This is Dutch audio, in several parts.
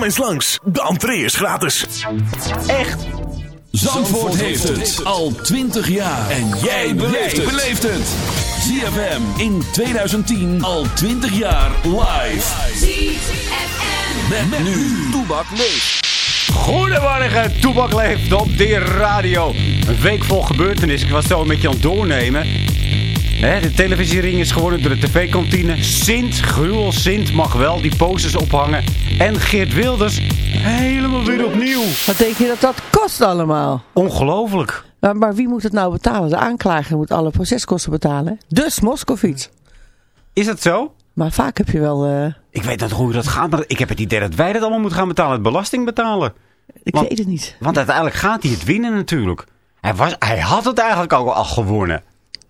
Kom eens langs. De entree is gratis. Echt? Zandvoort, heeft het al 20 jaar. En jij beleeft het. ZFM in 2010 al 20 jaar live. ZFM. Met, nu. Toebak leeft. Goedemorgen, Toebak leeft op de radio. Een week vol gebeurtenissen. Ik was zo een beetje aan het doornemen. Hè, de televisiering is gewonnen door de tv-kantine. Sint, gruwel, Sint mag wel die posters ophangen. En Geert Wilders helemaal weer opnieuw. Wat denk je dat dat kost allemaal? Ongelooflijk. Maar, maar wie moet het nou betalen? De aanklager moet alle proceskosten betalen. Dus Moskovits. Is dat zo? Maar vaak heb je wel... eh, Ik weet niet hoe dat gaat, maar ik heb het idee dat wij dat allemaal moeten gaan betalen. Het belasting betalen. ik Want- weet het niet. Want uiteindelijk gaat hij het winnen natuurlijk. Hij, was, hij had het eigenlijk al, al gewonnen,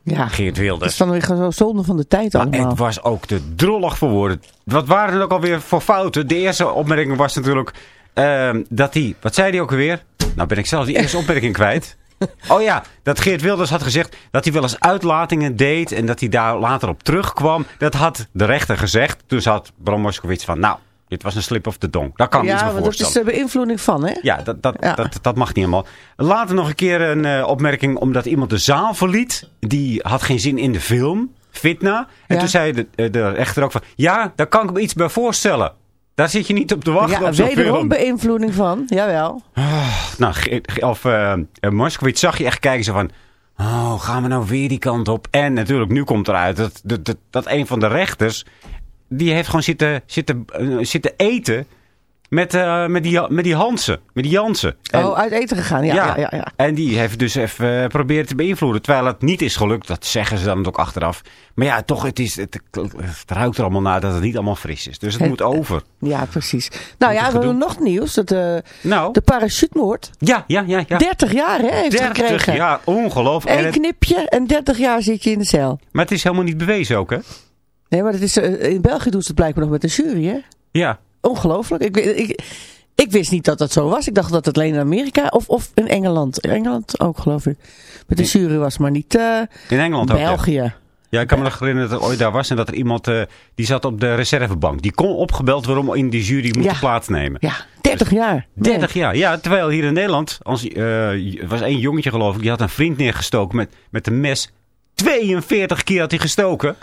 Ja, Geert dat Wilders. is dan weer zo zonde van de tijd Maar allemaal. het was ook te drollig voor woorden. Wat waren er ook alweer voor fouten? De eerste opmerking was natuurlijk ehm, dat hij... Wat zei hij ook alweer? Nou ben ik zelf die eerste opmerking kwijt. Oh ja, dat Geert Wilders had gezegd dat hij wel eens uitlatingen deed... en dat hij daar later op terugkwam. Dat had de rechter gezegd. Toen had Bram Moskowitz van... Nou, dit was een slip of the dong. Daar kan me iets ja, want dat is de beïnvloeding van, hè? Ja, dat, dat, Ja. Dat, dat mag niet helemaal. Later nog een keer een eh, opmerking omdat iemand de zaal verliet. Die had geen zin in de film, Fitna. En Ja. toen zei de, eh, de rechter ook van... Ja, daar kan ik me iets bij voorstellen. Daar zit je niet op te wachten Ja, op zo'n film. beïnvloeding van. Jawel. Nou, Ge- Ge- of eh, Moskowitz zag je echt kijken zo van... Oh, gaan we nou weer die kant op? En natuurlijk, nu komt eruit dat, dat, dat, dat een van de rechters... Die heeft gewoon zitten, zitten, eh, zitten eten met, eh, met, die, met die Hansen. Met die Jansen. En- oh, uit eten gegaan. Ja, ja, ja. ja, En die heeft dus even eh, proberen te beïnvloeden. Terwijl het niet is gelukt. Dat zeggen ze dan ook achteraf. Maar ja, toch, het, is, het, het ruikt er allemaal naar dat het niet allemaal fris is. Dus het Het- moet over. Ja, precies. Nou ja, we hebben nog nieuws. Dat, Nou, de parachutemoord. ja, ja, ja. ja. 30 jaar hè, heeft 30 gekregen. jaar, ongelooflijk. Eén knipje en 30 jaar zit je in de cel. maar het is helemaal niet bewezen ook, hè? Nee, maar dat is, eh, in België doen ze het blijkbaar nog met een jury, hè? Ja. Ongelooflijk. Ik, ik, ik wist niet dat dat zo was. Ik dacht dat het alleen in Amerika of, of in Engeland. In Engeland ook, geloof ik. Met de jury was, maar niet eh, In Engeland ook. Ja. België. ja, ik kan me nog herinneren dat er ooit daar was. En dat er iemand, eh, die zat op de reservebank. Die kon opgebeld worden om in die jury moeten Ja. plaatsnemen. Ja, 30 jaar. 30 jaar, ja. Terwijl hier in Nederland, als, was één jongetje geloof ik, die had een vriend neergestoken met, met een mes. 42 keer had hij gestoken.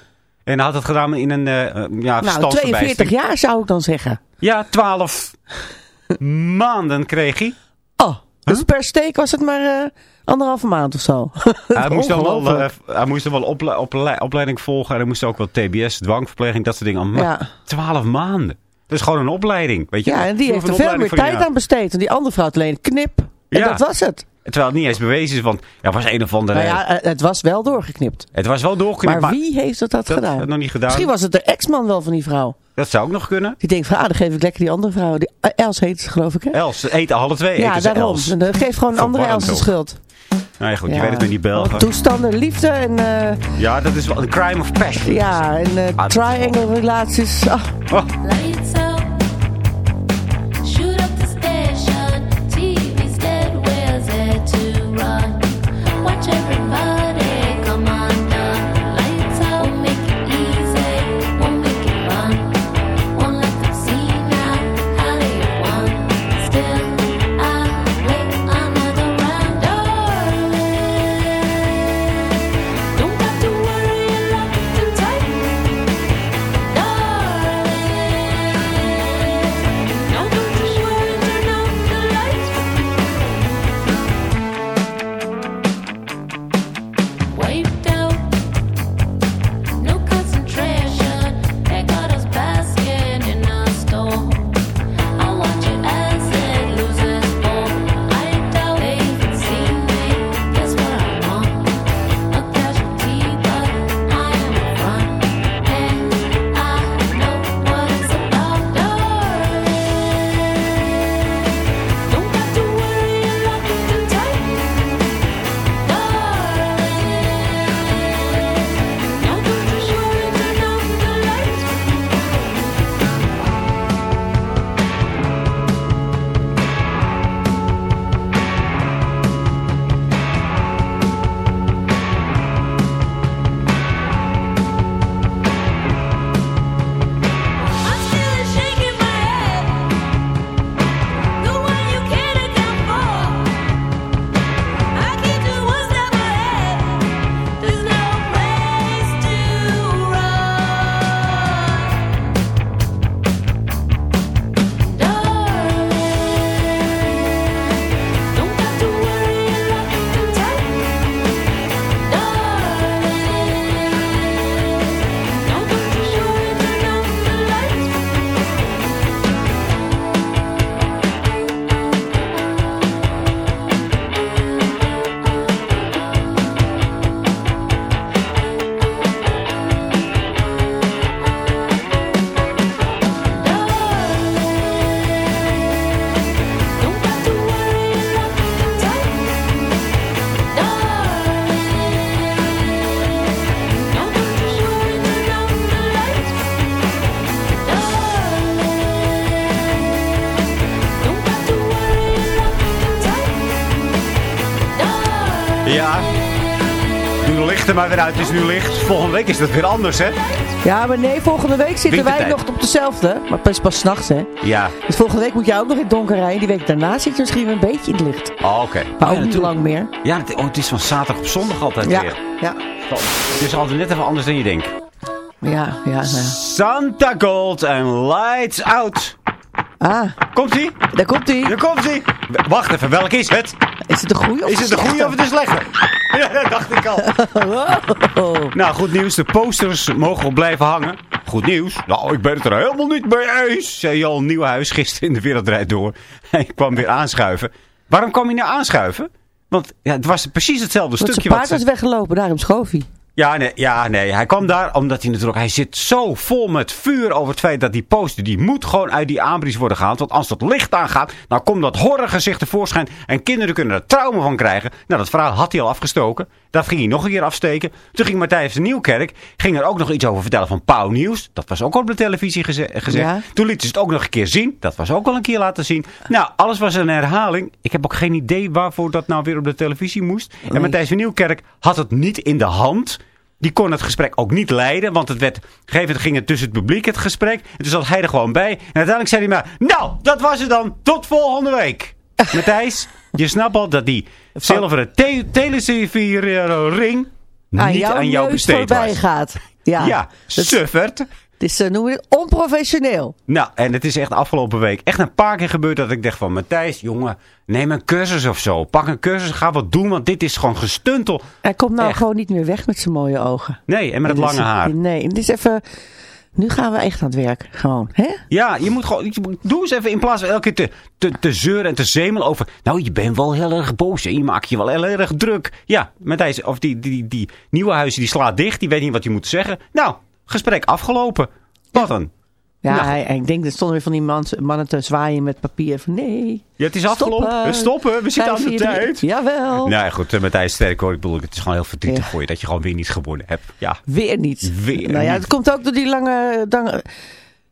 En had het gedaan in een uh, ja, Nou, 42 verstandsverbijstering. jaar zou ik dan zeggen. Ja, 12 maanden kreeg hij. Oh, dus per steek was het maar eh, anderhalve maand of zo. Hij moest, dan wel, hij moest dan wel ople- ople- opleiding volgen. En hij moest ook wel TBS, dwangverpleging, dat soort dingen. Maar Ja. 12 maanden. Dat is gewoon een opleiding. Weet je? Ja, en die heeft er veel meer tijd aan besteed. En die andere vrouw had alleen een knip. En Ja. dat was het. Terwijl het niet eens bewezen is, want er was een of andere... Nou ja, eh, het was wel doorgeknipt. Het was wel doorgeknipt, Maar maar, wie heeft dat, dat, dat gedaan? had nog niet gedaan. Misschien was het de ex-man wel van die vrouw. Dat zou ook nog kunnen. Die denkt van, ah, dan geef ik lekker die andere vrouw. Die, eh, Els heet ze geloof ik, hè? Els, eten alle twee. ja, daarom. Els. En dan geef gewoon een andere Els de schuld. Nou ja, goed, je Ja. weet het met die Belgen. Toestanden, liefde en, eh, Ja, dat is wel een crime of passion. ja, en eh, Ah, triangle relaties. Ah, Oh, maar weer uit. Het is nu licht. Volgende week is dat weer anders, hè? Ja, maar nee, volgende week zitten wij nog op dezelfde. Maar pas, pas s'nachts, hè. Ja. Dus volgende week moet jij ook nog in het donker rijden. Die week daarna zit je misschien weer een beetje in het licht. Oh, oké. Maar ook ja, niet lang meer. Ja, het, oh, het is van zaterdag op zondag altijd Ja, weer. ja, Het is altijd net even anders dan je denkt. ja, ja. ja. Santa Gold en Lights Out. Ah, Komt-ie? daar komt hij. Daar komt-ie. Wacht even, welk is het? Is het of Is het de goede of de slechte? Ja, dat dacht ik al. Oh. Nou, goed nieuws. De posters mogen blijven hangen. Goed nieuws. Nou, ik ben het er helemaal niet mee eens. Zei Jan Nieuwhuis gisteren in de Wereldrijd door. Hij kwam weer aanschuiven. Waarom kwam hij nou aanschuiven? Want ja, het was precies hetzelfde Want stukje. zijn paard wat ze- weggelopen, daarom schoof hij. Ja, nee, ja, nee. Hij kwam daar omdat hij natuurlijk... Hij zit zo vol met vuur over het feit dat die poster... die moet gewoon uit die aanbries worden gehaald. Want als dat licht aangaat... dan komt dat horrorgezicht tevoorschijn. En kinderen kunnen er trauma van krijgen. Nou, dat verhaal had hij al afgestoken. Dat ging hij nog een keer afsteken. Toen ging Matthijs de Nieuwkerk... ging er ook nog iets over vertellen van Pauw Nieuws. Dat was ook al op de televisie geze- gezegd. Ja. Toen lieten ze het ook nog een keer zien. Dat was ook al een keer laten zien. Nou, alles was een herhaling. Ik heb ook geen idee waarvoor dat nou weer op de televisie moest. En Nee. Matthijs van Nieuwkerk had het niet in de hand... Die kon het gesprek ook niet leiden, want het werd, gegeven ging het tussen het publiek het gesprek. En toen zat hij er gewoon bij. En uiteindelijk zei hij maar, nou, dat was het dan. Tot volgende week. Matthijs, je snapt al dat die zilveren te televisie ring Aan niet aan jou besteed voorbij was. gaat. Ja, Ja, suffert. Is, uh, noemen we het onprofessioneel. Nou, en het is echt afgelopen week echt een paar keer gebeurd dat ik dacht van... Matthijs, jongen, neem een cursus of zo. Pak een cursus, ga wat doen, want dit is gewoon gestuntel. Hij komt nou Echt. gewoon niet meer weg met zijn mooie ogen. Nee, en met het lange haar. Nee, het is even... Nu gaan we echt aan het werk. Gewoon, hè? Ja, je moet gewoon... je Doe eens even in plaats van elke keer te, te, te zeuren en te zemelen over... Nou, je bent wel heel erg boos en je maakt je wel heel erg druk. Ja, Matthijs, of die, die, die nieuwe huizen die slaat dicht. Die weet niet wat hij moet zeggen. Nou, gesprek afgelopen. Wat dan? Ja, Nou. hij, ik denk, er stonden weer van die man, mannen te zwaaien met papier. Van nee, Ja, het is afgelopen. Stoppen. Stoppen, we zitten aan de drie. tijd. Jawel. Nee, goed, eh, Matthijs Sterk hoor. Ik bedoel, het is gewoon heel verdrietig Ja. voor je dat je gewoon weer niet gewonnen hebt. Ja, Weer niet. Weer nou ja, het komt ook door die lange... Dan,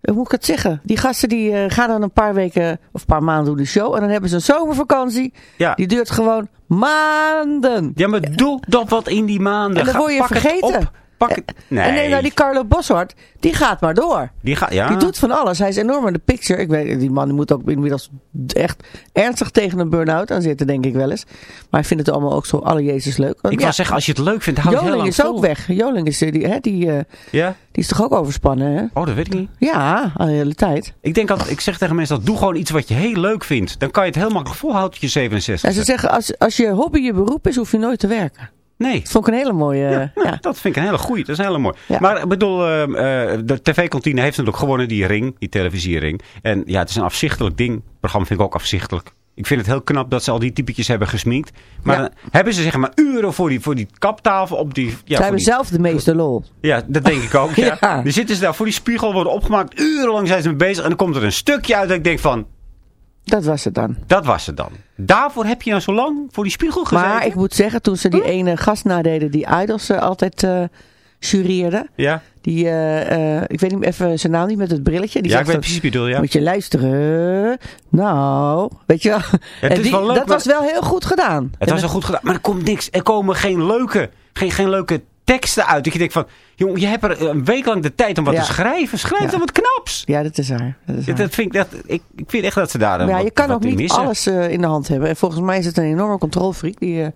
hoe moet ik het zeggen? Die gasten die eh, gaan dan een paar weken of een paar maanden doen de show. En dan hebben ze een zomervakantie. ja. Die duurt gewoon maanden. ja maar doe toch wat in die maanden. En dan Ga- word je vergeten. Pak het. Nee, En nee, nou, die Carlo Boshart, die gaat maar door. die gaat... Ja. Die doet van alles. Hij is enorm in de picture. Ik weet, die man die moet ook inmiddels echt ernstig tegen een burn-out aan zitten, denk ik wel eens. Maar ik vind het allemaal ook zo alle Jezus leuk. Want Ik ja, wou zeggen, als je het leuk vindt, houd het heel Joling lang is ook weg. Joling is, eh, die, hè, die, eh, Ja? die is toch ook overspannen, hè? Oh, dat weet ik niet. Ja, al de hele tijd. Ik denk altijd, ik zeg tegen mensen dat doe gewoon iets wat je heel leuk vindt. Dan kan je het heel makkelijk volhouden tot je 67. En ze zeggen, als, als je hobby je beroep is, hoef je nooit te werken. Nee. Dat vond ik een hele mooie... Ja, eh, nou, ja. Dat vind ik een hele goeie. Dat is een hele mooi. Ja. Maar ik bedoel, ehm, eh, de tv-kantine heeft natuurlijk gewonnen, die ring, die televisiering. En ja, het is een afzichtelijk ding. Het programma vind ik ook afzichtelijk. Ik vind het heel knap dat ze al die typetjes hebben gesminkt. Maar Ja. dan hebben ze zeg maar uren voor die, voor die kaptafel op die... Ja, voor hebben die- zelf de meeste lol. Ja, dat denk ik ook. Ja. Ja. Dan zitten ze daar voor die spiegel, worden opgemaakt. Urenlang zijn ze mee bezig. En dan komt er een stukje uit dat ik denk van, Dat was het dan. dat was het dan. Daarvoor heb je nou zo lang voor die spiegel gezeten. Maar ik moet zeggen, toen ze die ene gast nadeden die Idols eh, altijd eh jureerde. Ja, Die, eh, ik weet niet even zijn naam niet met het brilletje. Die ja ik weet precies wie bedoelt, ja. Moet je luisteren. Nou, weet je wel. het En is die- wel leuk, dat was wel heel goed gedaan. Het was wel goed gedaan, maar er komt niks. Er komen geen leuke, geen, geen leuke teksten uit. Dat je denkt van, jongen, je hebt er een week lang de tijd om wat Ja. te schrijven. Schrijf Ja. dan wat knaps. Ja, dat is waar. Dat is dat vind ik, dat, ik, ik vind echt dat ze daar ja, wat- je kan ook niet missen. alles eh, in de hand hebben. En volgens mij is het een enorme controlfreak, die eh,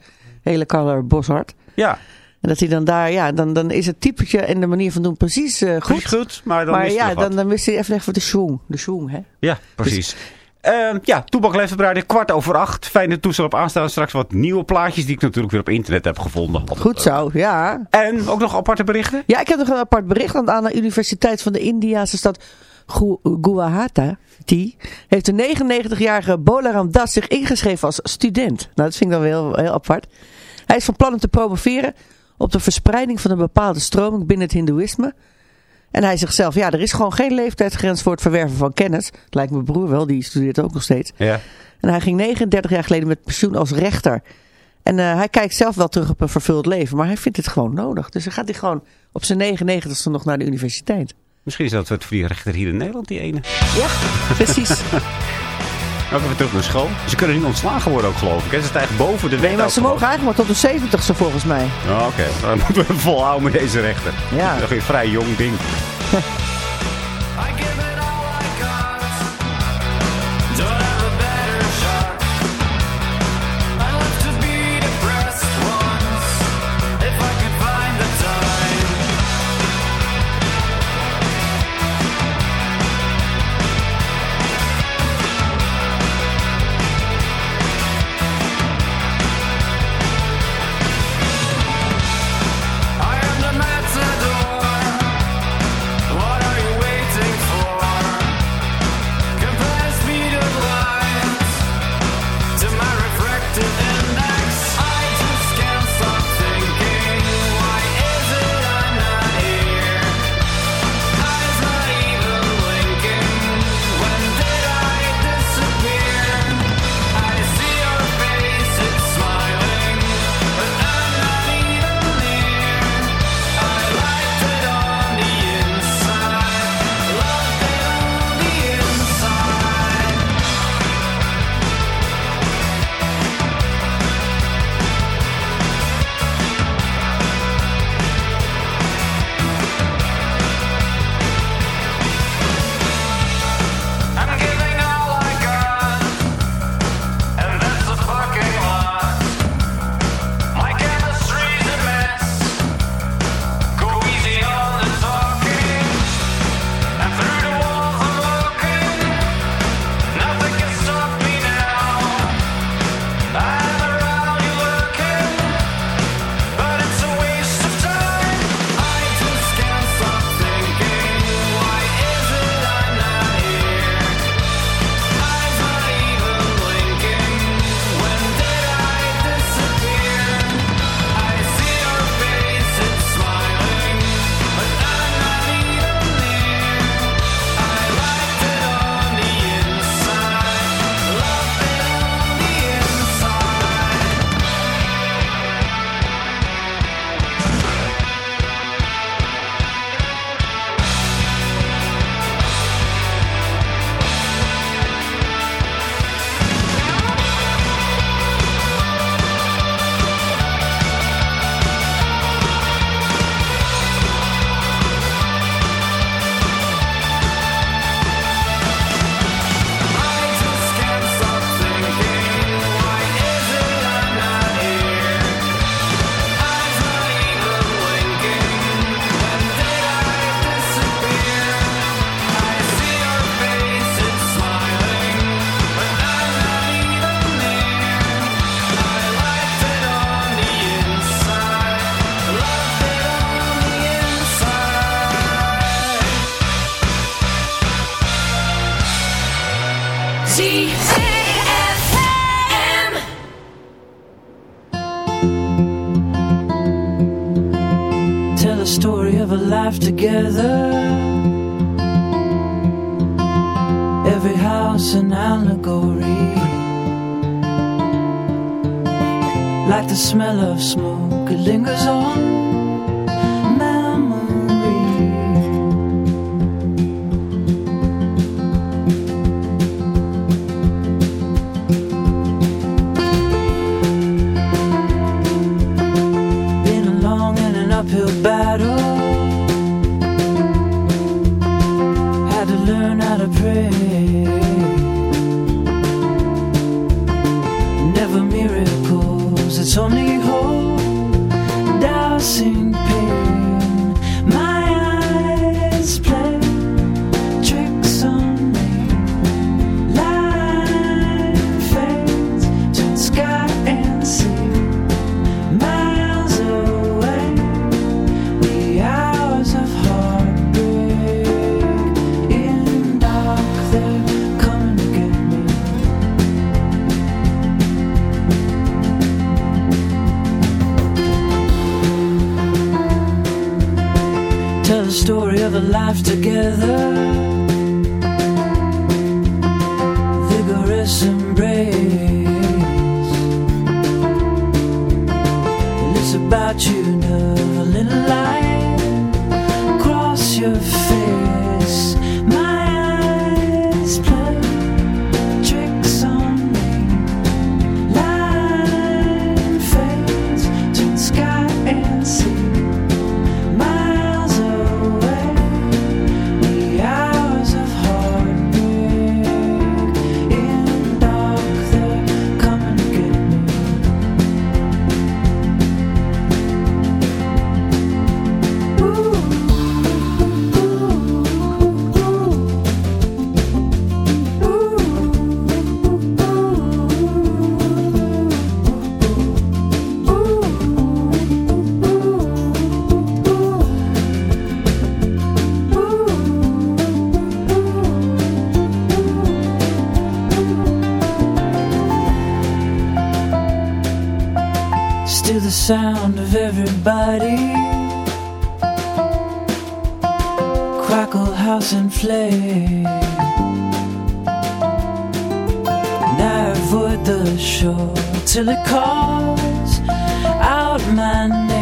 hele Carlo Boshart. Ja, En dat hij dan daar, ja, dan, dan is het typetje en de manier van doen precies eh, goed. precies goed, maar dan maar ja, dan, dan mist hij even, even de schwung. De schwung, hè? Ja, precies. Ehm, ja, Toebak leeft kwart over acht. Fijne toestel op aanstaan. Straks wat nieuwe plaatjes die ik natuurlijk weer op internet heb gevonden. Altijd Goed zo, ja. En ook nog aparte berichten? Ja, ik heb nog een apart bericht want aan de Universiteit van de Indiase stad Gu- Guwahati. Die heeft de 99-jarige Bolaram Das zich ingeschreven als student. Nou, dat vind ik dan wel heel, heel apart. Hij is van plan om te promoveren op de verspreiding van een bepaalde stroming binnen het hindoeïsme. En hij zegt zelf, ja, er is gewoon geen leeftijdsgrens voor het verwerven van kennis. Lijkt mijn broer wel, die studeert ook nog steeds. Ja. En hij ging 39 jaar geleden met pensioen als rechter. En eh, hij kijkt zelf wel terug op een vervuld leven, maar hij vindt het gewoon nodig. Dus dan gaat hij gewoon op zijn 99ste nog naar de universiteit. Misschien is dat het voor die rechter hier in Nederland, die ene. Ja, precies. Dan even terug naar school. Ze kunnen niet ontslagen worden ook, geloof ik. ze Ze eigenlijk boven de wet. Nee, maar ze mogen eigenlijk maar tot de 70ste volgens mij. Oké, dan moeten we volhouden met deze rechten. Ja. Dat is een vrij jong ding. told life together. Everybody. Crackle house and flame. And I avoid the shore till it calls out my name.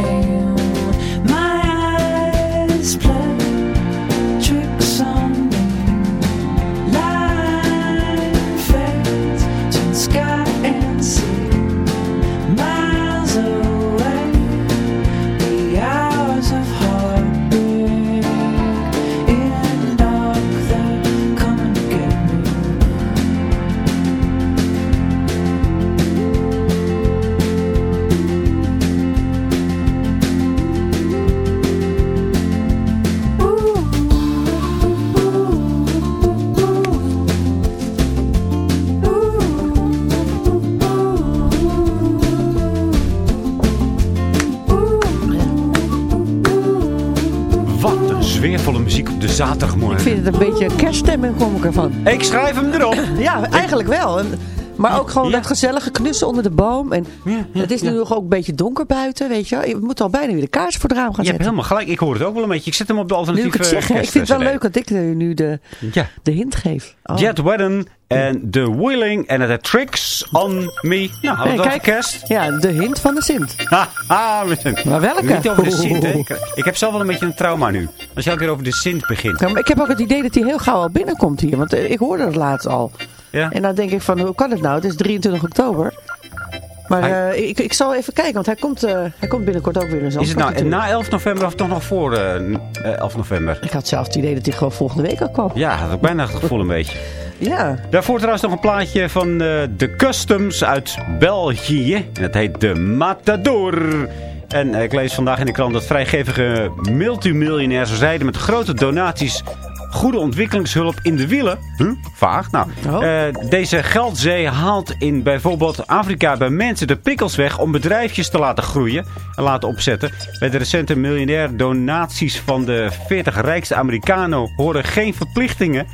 Sfeervolle muziek op de zaterdagmorgen. Ik vind het een beetje kerststemming kom ik ervan. Ik schrijf hem erop. Ja, eigenlijk wel. Maar ook gewoon Ja. dat gezellige knussen onder de boom. En Ja, ja, het is nu nog ook een beetje donker buiten, weet je. Je moet al bijna weer de kaars voor het raam gaan Je hebt zetten. helemaal gelijk. Ik hoor het ook wel een beetje. Ik zet hem op de Nu alternatieve ik het vind het wel leuk dat ik nu de, Ja. de hint geef. Oh. Jet Wedden en The Wheeling en het Tricks on Me. Nou, hadden Hey, kijk. kerst? Ja, de hint van de Sint. Haha, Maar welke? Niet over de Sint, hè? Ik, ik heb zelf wel een beetje een trauma nu. Als je elke keer over de Sint begint. Ja, maar ik heb ook het idee dat hij heel gauw al binnenkomt hier. Want eh, ik hoorde het laatst al. Ja? En dan denk ik van, hoe kan het nou? Het is 23 oktober. Maar Hij- eh, ik, ik zal even kijken, want hij komt, eh, hij komt binnenkort ook weer in Is het nou natuurlijk. na 11 november of toch nog voor eh, eh, 11 november? Ik had zelf het idee dat hij gewoon volgende week al kwam. Ja, had ik bijna het gevoel een beetje. Ja. Daarvoor trouwens nog een plaatje van de Customs uit België. En het heet de Matador. En ik lees vandaag in de krant dat vrijgevige multimiljonairs rijden met grote donaties goede ontwikkelingshulp in de wielen. Huh? Vaag. Nou, Oh. eh, deze geldzee haalt in bijvoorbeeld Afrika bij mensen de pikkels weg om bedrijfjes te laten groeien en laten opzetten. Bij de recente miljonair donaties van de 40 rijkste Amerikanen horen geen verplichtingen.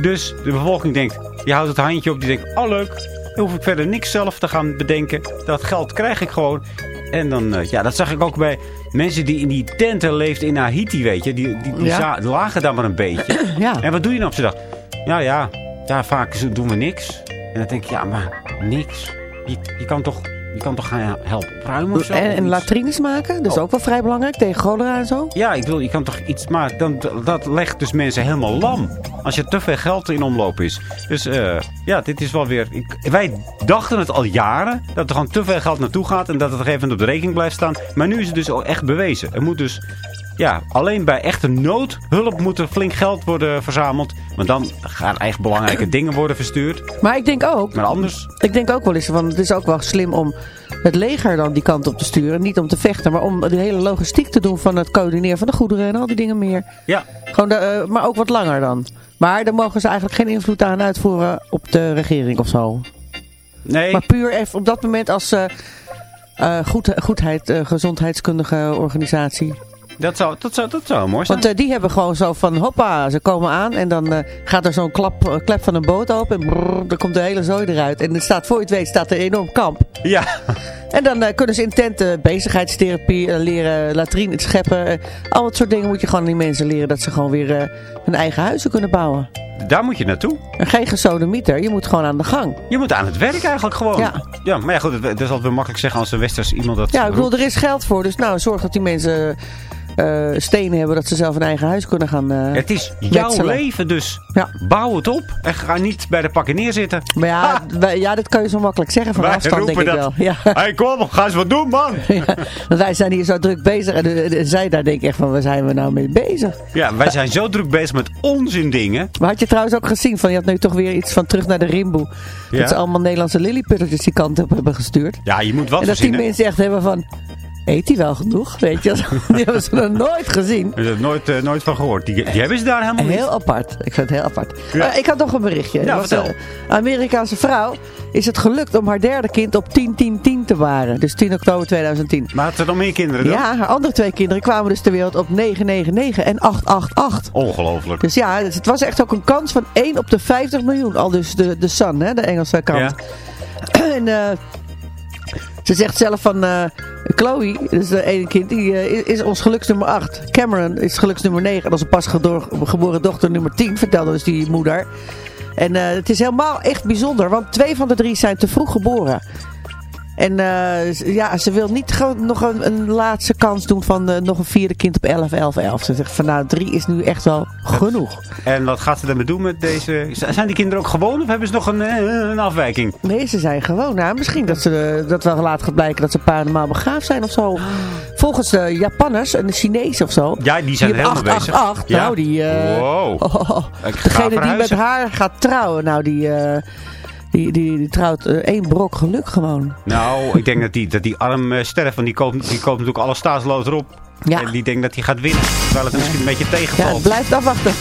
Dus de bevolking denkt, je houdt het handje op, die denkt, oh leuk, dan hoef ik verder niks zelf te gaan bedenken. Dat geld krijg ik gewoon. En dan, eh, ja, dat zag ik ook bij mensen die in die tenten leefden in Haiti, weet je. Die, die, Ja. lagen daar maar een beetje. Ja. En wat doe je dan op z'n dag? Ja, ja, ja, vaak doen we niks. En dan denk ik, ja, maar niks. Je, je, kan, toch, je kan toch gaan helpen opruimen of zo? En, latrines maken, dat is Oh. ook wel vrij belangrijk, tegen cholera en zo. Ja, ik wil, je kan toch iets maken. Dan, dat legt dus mensen helemaal lam. Als je te veel geld in omloop is. Dus eh, ja, dit is wel weer... Ik, wij dachten het al jaren. Dat er gewoon te veel geld naartoe gaat. En dat het op een gegeven moment op de rekening blijft staan. Maar nu is het dus al echt bewezen. Er moet dus... Ja, alleen bij echte noodhulp moet er flink geld worden verzameld. Want dan gaan echt belangrijke dingen worden verstuurd. Maar ik denk ook, Maar anders... ik denk ook wel eens, van het is ook wel slim om het leger dan die kant op te sturen. Niet om te vechten, maar om de hele logistiek te doen van het coördineren van de goederen en al die dingen meer. Ja, Gewoon de, eh, maar ook wat langer dan. Maar daar mogen ze eigenlijk geen invloed aan uitvoeren op de regering of zo. nee. Maar puur even op dat moment als eh, eh, goed, goedheid, gezondheidskundige organisatie. Dat zou, dat zou, dat zou mooi zijn. Want eh, die hebben gewoon zo van hoppa, ze komen aan en dan eh, gaat er zo'n klap, eh, klep van een boot open en brrr, dan komt de hele zooi eruit. En er staat, voor je het weet staat er een enorm kamp. ja. En dan kunnen ze in tenten bezigheidstherapie leren, latrine scheppen. al dat soort dingen moet je gewoon aan die mensen leren dat ze gewoon weer hun eigen huizen kunnen bouwen. Daar moet je naartoe. En geen gesodemieter, je moet gewoon aan de gang. Je moet aan het werk eigenlijk gewoon. Ja. ja maar ja, goed, het is altijd weer makkelijk zeggen als een westers iemand dat Ja, ik bedoel, er is geld voor. Dus nou, zorg dat die mensen eh, stenen hebben dat ze zelf een eigen huis kunnen gaan eh, Het is jouw leven, dus Ja. bouw het op. En ga niet bij de pakken neerzitten. Maar ja, wij- ja, dat kan je zo makkelijk zeggen van Wij afstand, denk ik roepen wel. dat. Ja. hey, kom, ga eens wat doen, man. Ja, want wij zijn hier zo druk bezig. En zij daar denk ik echt van, waar zijn we nou mee bezig? Ja, wij zijn zo druk bezig met onzin dingen. Maar had je trouwens ook gezien, van je had nu toch weer iets van terug naar de Rimboe. Dat ze allemaal Nederlandse lillieputtertjes die kant op hebben gestuurd. Ja, je moet wat en dat die mensen echt hebben van, eet hij wel genoeg? Weet je, die hebben ze nog nooit gezien. Ik heb er nooit, eh, nooit van gehoord. Die, die hebben ze daar helemaal niet. Heel apart. Ik vind het heel apart. Ja. Eh, ik had nog een berichtje. Ja, Er was vertel. Een Amerikaanse vrouw is het gelukt om haar derde kind op 10-10-10 te baren. Dus 10 oktober 2010. Maar had er nog meer kinderen dan? Ja, haar andere twee kinderen kwamen dus ter wereld op 999 en 888. Ongelooflijk. Dus ja, het het was echt ook een kans van 1 op de 50 miljoen. Al dus de, de Sun, hè, de Engelse krant. Ja. en eh, ze zegt zelf van... eh, Chloe, dus de ene kind, die eh, is, is ons geluksnummer 8. Cameron is geluksnummer 9. En onze pas gedoor- geboren dochter nummer 10, vertelde dus die moeder. En eh, het is helemaal echt bijzonder, want twee van de drie zijn te vroeg geboren. En eh, ja, ze wil niet nog een, een laatste kans doen van eh, nog een vierde kind op 11, 11, 11. Ze zegt van nou, drie is nu echt wel genoeg. En wat gaat ze ermee doen met deze... Zijn die kinderen ook gewoon of hebben ze nog een, eh, een afwijking? Nee, ze zijn gewoon. Nou, misschien dat, ze, dat wel later gaat blijken dat ze paranormaal begaafd zijn of zo. Volgens de Japanners en de Chinezen of zo. Ja, die zijn hebben helemaal bezig. 888. Ja. Nou, die... eh, Wow. oh, oh. Degene die met haar gaat trouwen, nou, die... die, die, die trouwt eh, één brok geluk gewoon. Nou, ik denk dat die, dat die arm eh, sterft, want die koopt, die koopt natuurlijk alle staatslood erop. Ja. En die denkt dat hij gaat winnen, terwijl het misschien een beetje Ja, tegenvalt. blijft afwachten.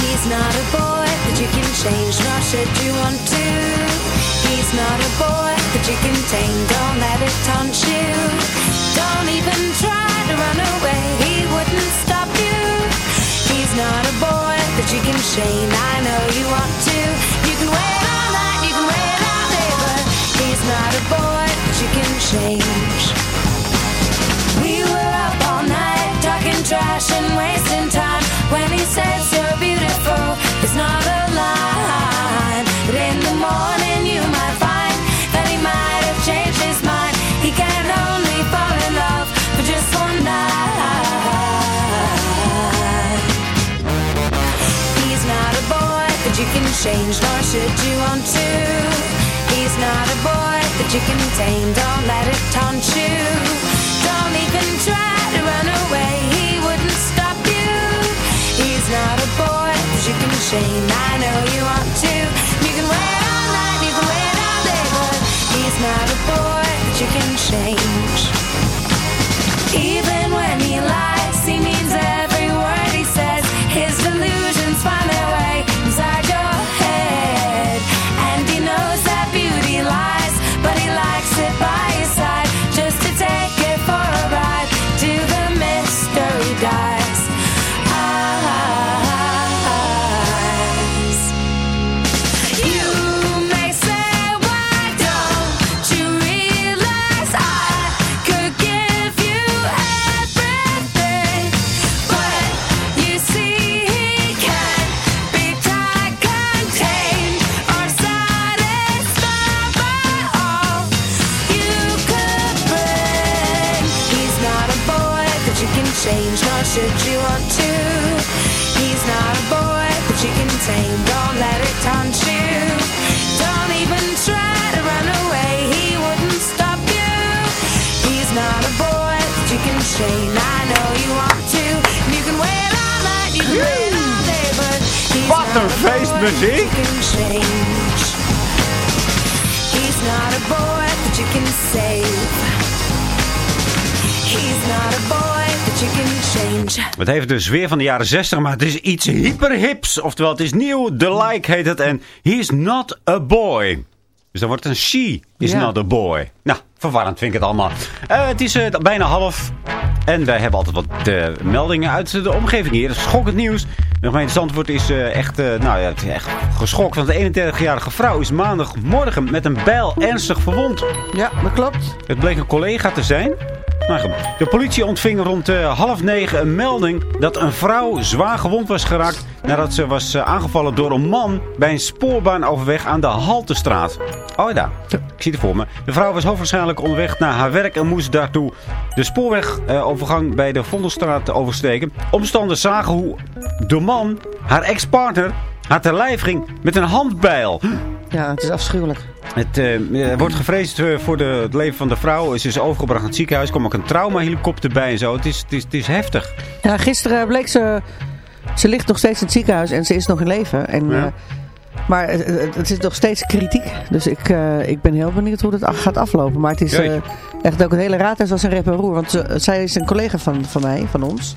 He's not a boy that you can change, nor should you want to. He's not a boy that you can tame, don't let it taunt you. Don't even try to run away, he wouldn't stop you. He's not a boy that you can shame, I know you want to. A boy that you can change. We were up all night talking trash and wasting time when he said so beautiful. It's not a line, but in the morning you might find that he might have changed his mind. He can only fall in love for just one night. He's not a boy that you can change, nor should you want to. He's not a boy that you can tame, don't let it taunt you. Don't even try to run away, he wouldn't stop you. He's not a boy that you can shame, I know you want to. You can wait all night, you can wait all day, but he's not a boy that you can change. A boy feestmuziek. that you can change. He's not a boy that you can save. He's not a boy that you can change. Het heeft de sfeer van de jaren 60, maar het is iets hyperhips. Oftewel, het is nieuw. The Like heet het. En he's not a boy. Dus dan wordt het een she is not a boy. Nou, verwarrend vind ik het allemaal. Eh, het is eh, bijna half. En wij hebben altijd wat meldingen uit de omgeving hier. Dat is schokkend nieuws. De gemeente Zandvoort is eh, echt, eh, nou ja, het is echt geschokt. Want de 31-jarige vrouw is maandagmorgen met een bijl ernstig verwond. Ja, dat klopt. Het bleek een collega te zijn. Nou, de politie ontving rond eh, half negen een melding dat een vrouw zwaar gewond was geraakt nadat ze was eh, aangevallen door een man bij een spoorbaan overweg aan de Haltestraat. Oh ja, ik zie het voor me. De vrouw was hoogwaarschijnlijk onderweg naar haar werk en moest daartoe de spoorwegovergang bij de Vondelstraat oversteken. Omstanders zagen hoe de man, haar ex-partner, haar te lijf ging met een handbijl. Ja, het is afschuwelijk. Het eh, wordt gevreesd eh, voor de, het leven van de vrouw. Ze is overgebracht naar het ziekenhuis. Er kwam ook een traumahelikopter bij en zo. Het is, het is, het is heftig. Ja, gisteren bleek ze... Ze ligt nog steeds in het ziekenhuis en ze is nog in leven. En, Ja. eh, maar het, is nog steeds kritiek. Dus ik, ik ben heel benieuwd hoe dat gaat aflopen. Maar het is echt ook het hele raadhuis was een rep en roer. Want ze- zij is een collega van, van mij, van ons.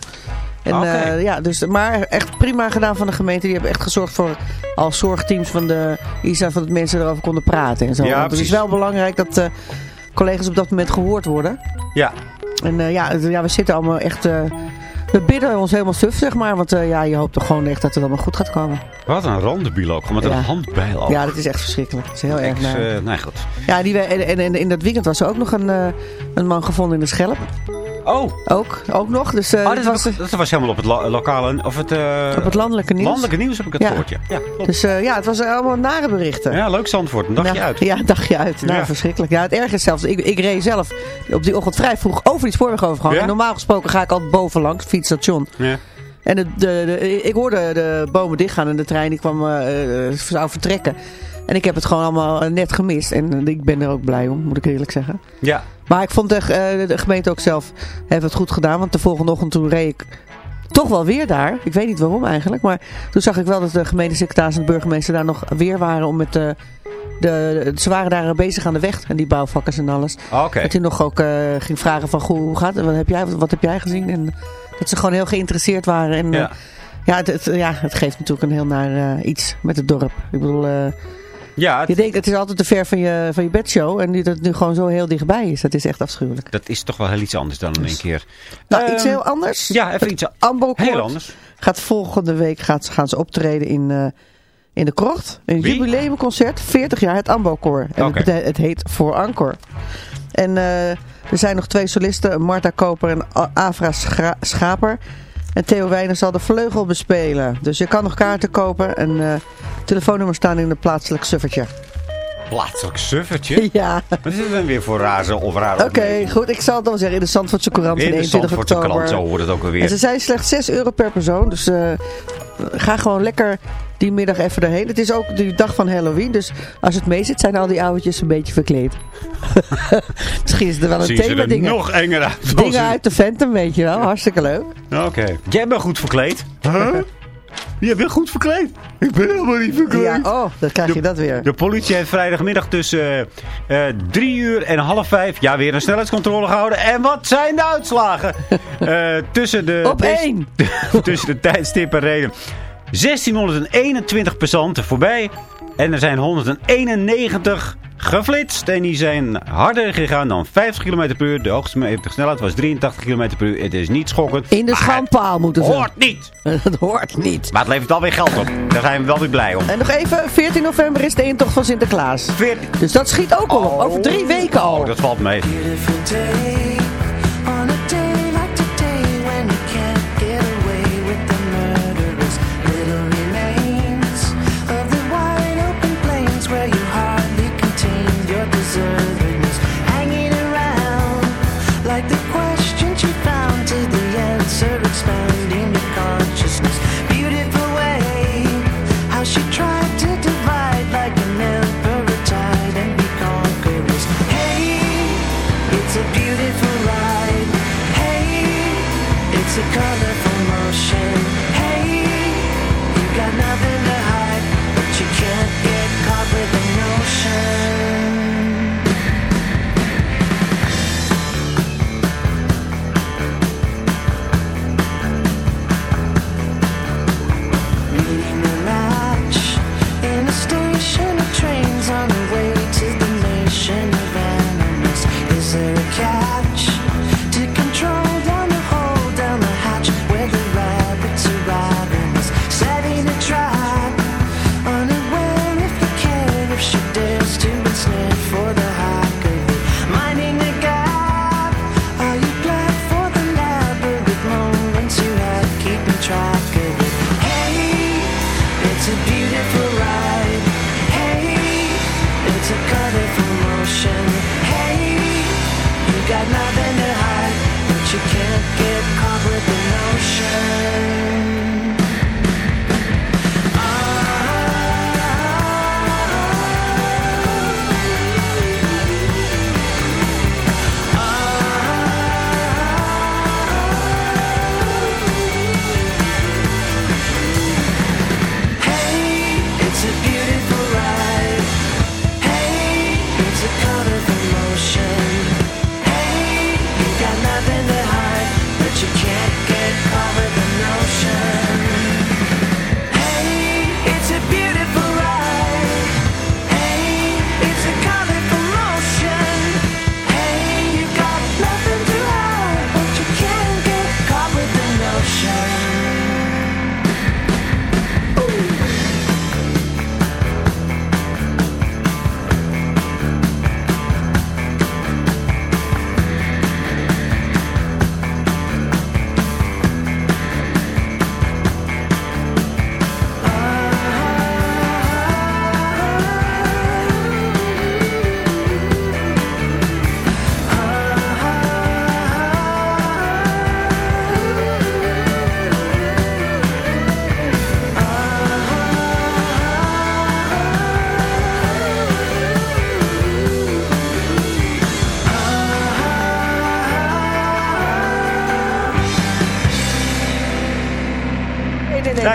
En, Oké. eh, ja, dus, maar echt prima gedaan van de gemeente. Die hebben echt gezorgd voor al zorgteams van de ISA... van dat mensen erover konden praten en zo. Ja, Want het is wel belangrijk dat eh, collega's op dat moment gehoord worden. Ja, En eh, ja, ja, we zitten allemaal echt... we bidden ons helemaal suf, zeg maar. Want ja, je hoopt toch gewoon echt dat het allemaal goed gaat komen. Wat een randebiel ook. Met Ja. een handbijl ook. Ja, dat is echt verschrikkelijk. Dat is heel erg naar. nee, goed. Ja, die, en, en, en in dat weekend was er ook nog een, een man gevonden in de Schelp. Oh, Ook, ook nog. Dus eh, oh het dat, was was, dat was helemaal op het lo- lokale... Of het, eh, op het landelijke nieuws. landelijke nieuws heb ik het Ja. gehoord, ja. Dus eh, ja, het was allemaal nare berichten. ja, leuk Zandvoort. Een dagje Nou, uit. Ja, een dagje uit. Nou, Ja. verschrikkelijk. Ja, het erge is zelfs, ik, ik reed zelf op die ochtend vrij vroeg over die spoorwegovergang. En normaal gesproken ga ik altijd bovenlangs, fietsstation. Ja. En de, de, de- ik hoorde de bomen dichtgaan en de trein die kwam, zou vertrekken. En ik heb het gewoon allemaal eh, net gemist. En eh, ik ben er ook blij om, moet ik eerlijk zeggen. ja. Maar ik vond de, eh, de gemeente ook zelf heeft het goed gedaan. Want de volgende ochtend toen reed ik toch wel weer daar. Ik weet niet waarom eigenlijk. Maar toen zag ik wel dat de gemeentesecretaris en de burgemeester daar nog weer waren. Om met de, de, ze waren daar bezig aan de weg. En die bouwvakkers en alles. Ah. Dat hij nog ook ging vragen van goh, hoe gaat het? Wat heb jij, wat heb jij gezien? En dat ze gewoon heel geïnteresseerd waren. En, Ja. ja. ja, het, het- ja, het geeft natuurlijk een heel naar iets met het dorp. Ik bedoel, Ja, je denkt het is altijd te ver van je, van je bedshow. En nu dat het nu gewoon zo heel dichtbij is. Dat is echt afschuwelijk. dat is toch wel heel iets anders dan in één keer. Nou, Ehm, iets heel anders. Ja, even iets Ambo heel anders. gaat volgende week gaat, gaan ze optreden in, eh, in de Krocht. Een Wie? jubileumconcert, 40 jaar, het Ambo-koor. En het, het heet Voor Anker. En eh, er zijn nog twee solisten, Marta Koper en Avra Schra- Schaper. En Theo Wijnen zal de vleugel bespelen. Dus je kan nog kaarten kopen. En eh telefoonnummers staan in het plaatselijk suffertje. Plaatselijk suffertje. Ja, Wat is dit dan weer voor raar of raar oké, goed. Ik zal het dan zeggen in de Zandvoortse Courant van In de 21 Zandvoortse oktober. krant, zo hoort het ook En alweer. ze zijn slechts 6 euro per persoon. Dus eh, ga gewoon lekker die middag even erheen. Het is ook de dag van Halloween. Dus als het mee zit, zijn al die oudertjes een beetje verkleed. Misschien is er wel een thema dingen. nog enger uit. Dingen uit de Phantom, weet je wel. Hartstikke leuk. Oké. Jij bent goed verkleed. Huh? Jij bent goed verkleed. Ik ben helemaal niet verkleed. Ja, oh, dan krijg je dat weer. De politie heeft vrijdagmiddag tussen eh, drie uur en half vijf... ja, weer een snelheidscontrole gehouden. En wat zijn de uitslagen? Eh, tussen de... Op één. tussen de tijdstippen reden 1621 passanten voorbij. En er zijn 191 geflitst. En die zijn harder gegaan dan 50 km per uur. De hoogste snelheid was 83 km per uur. Het is niet schokkend. In de schandpaal moeten het ze. hoort niet. dat hoort niet. Maar het levert alweer geld op. Daar zijn we wel weer blij om. En nog even, 14 november is de intocht van Sinterklaas. 14 Dus dat schiet ook al op. Over drie weken al. Oh, dat valt mee.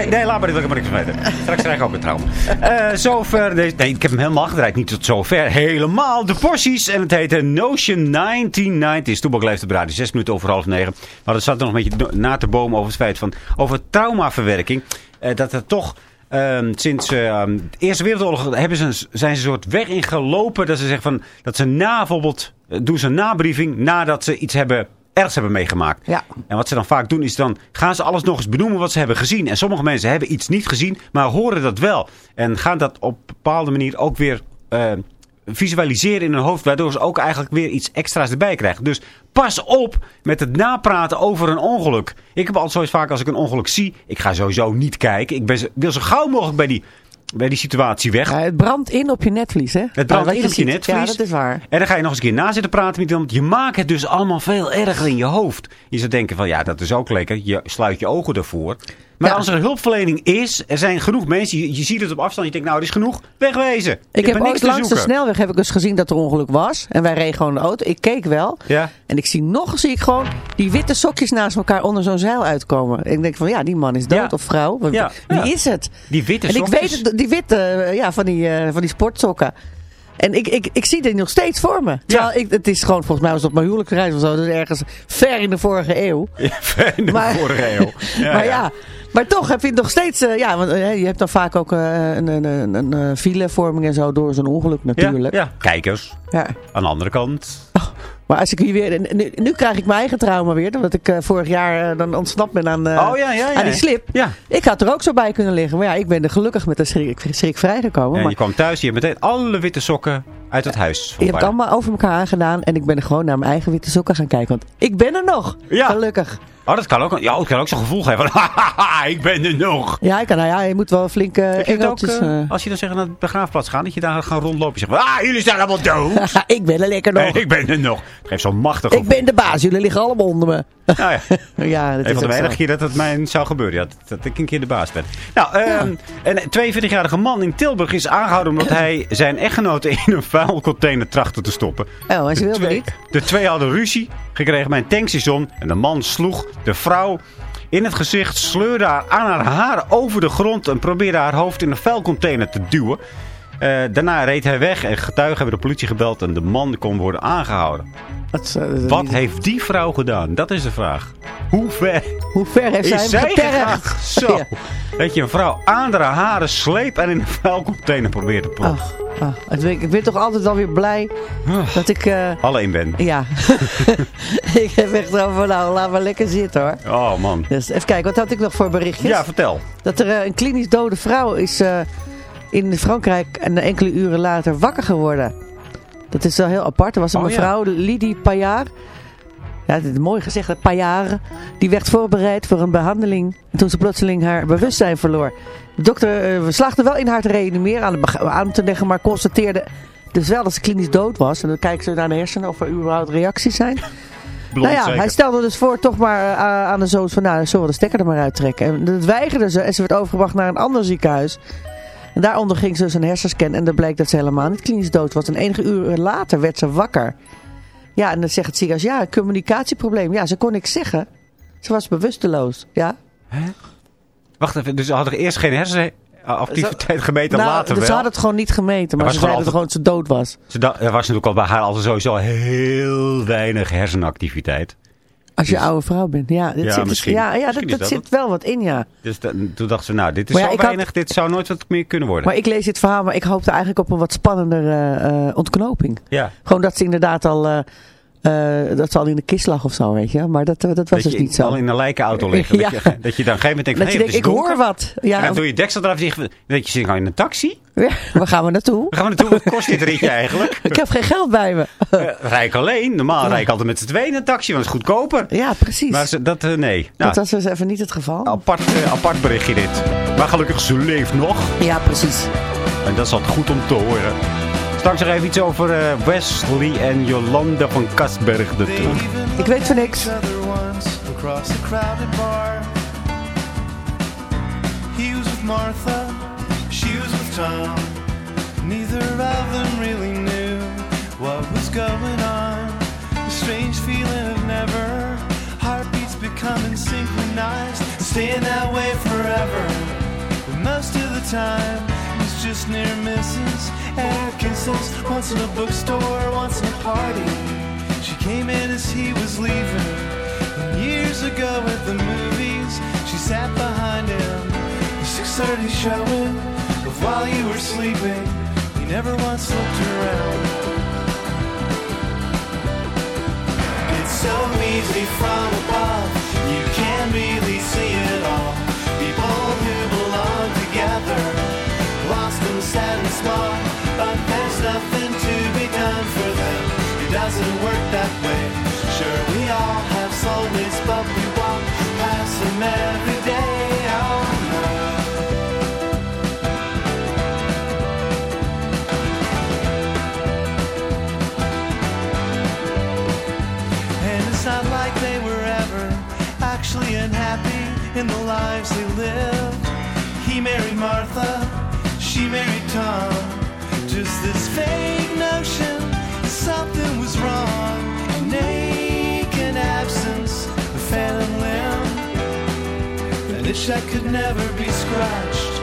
Nee, nee, laat maar, dit wil ik maar niks weten. Straks krijg ik ook een trauma. Eh, zover, deze, nee, ik heb hem helemaal gedraaid. Niet tot zover. Helemaal de porties. En het heette Notion 1990. Toebak leeft op radio. Zes minuten over half negen. Maar dat zat er nog een beetje na te bomen over het feit van... Over traumaverwerking. Eh, dat er toch... ehm, sinds ehm, de Eerste Wereldoorlog hebben ze, een- zijn ze een soort weg ingelopen. Dat ze zeggen van... Dat ze na bijvoorbeeld... Doen ze een nabriefing nadat ze iets hebben... Ergens hebben meegemaakt. Ja. En wat ze dan vaak doen is dan gaan ze alles nog eens benoemen wat ze hebben gezien. En sommige mensen hebben iets niet gezien, maar horen dat wel. En gaan dat op een bepaalde manier ook weer eh, visualiseren in hun hoofd. Waardoor ze ook eigenlijk weer iets extra's erbij krijgen. Dus pas op met het napraten over een ongeluk. Ik heb altijd zoiets vaak als ik een ongeluk zie. Ik ga sowieso niet kijken. Ik ben, wil zo gauw mogelijk bij die, bij die situatie weg. Ja, het brandt in op je netvlies, hè? Het brandt Ah, in je op je ziet. netvlies. Ja, dat is waar. En dan ga je nog eens een keer na zitten praten met iemand. Je maakt het dus allemaal veel erger in je hoofd. Je zou denken van ja, dat is ook lekker. Je sluit je ogen ervoor. Maar Ja. als er hulpverlening is, er zijn genoeg mensen. Je, je ziet het op afstand. Je denkt nou, er is genoeg. Wegwezen. Ik heb niks langs de snelweg heb ik eens gezien dat er ongeluk was. En wij reden gewoon de auto. Ik keek wel. Ja. En ik zie nog zie ik gewoon die witte sokjes naast elkaar onder zo'n zeil uitkomen. En ik denk van ja, die man is dood Ja. of vrouw. Wie Ja, wie ja. is het? Die witte En ik sokjes. weet het, die witte, ja, van die, eh, van die sportsokken. En ik, ik, ik zie dit nog steeds voor me. Terwijl ik, het is gewoon, volgens mij was het op mijn huwelijksreis of zo. Dus ergens ver in de vorige eeuw. Ja, in de Maar- vorige eeuw. Ja, maar ja. ja. maar toch heb je het nog steeds... eh, ja, want eh, je hebt dan vaak ook eh, een, een, een, een filevorming en zo door zo'n ongeluk Ja, natuurlijk. ja. Kijkers. Ja. Aan de andere kant. Maar als ik hier weer... Nu, nu krijg ik mijn eigen trauma weer. Omdat ik eh, vorig jaar eh, dan ontsnapt ben aan, eh, Oh, ja, ja, ja. aan die slip. Ja. Ik had er ook zo bij kunnen liggen. Maar ja, ik ben er gelukkig met de schrik, schrik vrijgekomen. En maar je kwam thuis. Je hebt meteen alle witte sokken uit het huis. je hebt het allemaal over elkaar aangedaan. En ik ben er gewoon naar mijn eigen witte sokken gaan kijken. Want ik ben er nog. Gelukkig. Oh, dat kan ook, ja, dat kan ook zo'n gevoel geven. ik ben er nog. Ja, ik kan, nou ja, je moet wel flink het ook, engeltjes... eh, als je dan zeggen naar de begraafplaats gaan, dat je daar gaan rondlopen. Je zegt, ah, jullie zijn allemaal dood. ik ben er lekker nog. Ik ben er nog. Het geeft zo'n machtig Ik ben de baas, jullie liggen allemaal onder me. Nou ja, ja, dat een is van de weinige keer dat het mij zou gebeuren. Ja, dat, dat ik een keer de baas ben. Nou, ehm, een 42-jarige man in Tilburg is aangehouden omdat hij zijn echtgenote in een vuilcontainer trachtte te stoppen. Oh, en ze wilde niet. de twee hadden ruzie gekregen bij een tankstation. En de man sloeg de vrouw in het gezicht, sleurde haar aan haar haren over de grond en probeerde haar hoofd in een vuilcontainer te duwen. Eh, daarna reed hij weg en getuigen hebben de politie gebeld en de man kon worden aangehouden. Dat eh, Wat heeft die vrouw gedaan? Dat is de vraag. Hoe ver Hoe ver heeft zij is hem zij gegaan? Zo. Ja. Dat je een vrouw aan haar haren sleept en in een vuilcontainer probeert te proppen. Ach, ach, het ben- ik ben toch altijd wel weer blij Ah. dat ik... eh, Alleen ben. ja. ik heb echt zo van, nou, laat maar lekker zitten hoor. Oh man. Dus even kijken, wat had ik nog voor berichtjes? Ja, vertel. Dat er een klinisch dode vrouw is in Frankrijk en enkele uren later wakker geworden. Dat is wel heel apart. Er was een Oh, ja. mevrouw, Lydie Payard. Ja, dit is mooi gezegd, hè, Payard. Die werd voorbereid voor een behandeling. En toen ze plotseling haar bewustzijn verloor. De dokter uh, slaagde wel in haar te reanimeren, aan, de bega- aan te leggen, maar constateerde dus wel dat ze klinisch dood was. En dan kijken ze naar de hersenen of er überhaupt reacties zijn. Blond Nou ja, zeker. hij stelde dus voor toch maar eh, aan de zoon van, nou, zullen we de stekker er maar uittrekken. En dat weigerde ze en ze werd overgebracht naar een ander ziekenhuis. En daar onderging ze dus een hersenscan en dan bleek dat ze helemaal niet klinisch dood was. En enige uren later werd ze wakker. Ja, en dan zegt het ziekenhuis, ja, communicatieprobleem. Ja, ze kon niks zeggen. Ze was bewusteloos, ja. Wacht even, dus ze hadden eerst geen hersenactiviteit gemeten, nou, later dus wel. ze hadden het gewoon niet gemeten, maar ze zeiden gewoon dat ze dood was. Ze er was natuurlijk al bij haar altijd sowieso heel weinig hersenactiviteit. Als je oude vrouw bent, ja. Dit Ja, zit, misschien. Ja, ja Misschien dat, dat dat zit wel wat in, ja. Dus toen dachten ze, nou, dit is ja, zo had- weinig, dit zou nooit wat meer kunnen worden. Maar ik lees dit verhaal, maar ik hoopte eigenlijk op een wat spannendere eh, ontknoping. ja. Gewoon dat ze inderdaad al, eh, eh, dat ze al in de kist lag of zo, weet je. Maar dat, dat was dat dus je niet zo. al in een lijkenauto liggen. Ja. Dat, je, dat je dan op een gegeven moment denkt, dat van, je denkt, ik hoor wat. En Ja, dan doe je deksel eraf en zeg je, zit nou in een taxi? ja, waar gaan we naartoe? Waar gaan we naartoe? Wat kost dit ritje eigenlijk? Ik heb geen geld bij me. Eh, rij ik alleen. Normaal rij ik altijd met z'n tweeën in een taxi, want het is goedkoper. Ja, precies. Maar ze- dat, eh, nee. Nou, dat was dus even niet het geval. apart, apart berichtje dit. Maar gelukkig, ze leeft nog. Ja, precies. En dat is altijd goed om te horen. Straks nog even iets over eh, Wesley en Jolanda van Kasberg. De Ik weet van niks. He used with Martha, she was with Tom. Neither of them really knew what was going on. A strange feeling of never, heartbeats becoming synchronized, staying that way forever. But most of the time, near misses. Had once in a bookstore, once in a party. She came in as he was leaving. And years ago at the movies, she sat behind him. The 6:30 showing of while you were sleeping. He never once looked around. It's so easy from above. You can't really see. married Martha, she married Tom. Just this vague notion something was wrong. An ache, absence, a phantom limb, an itch that could never be scratched.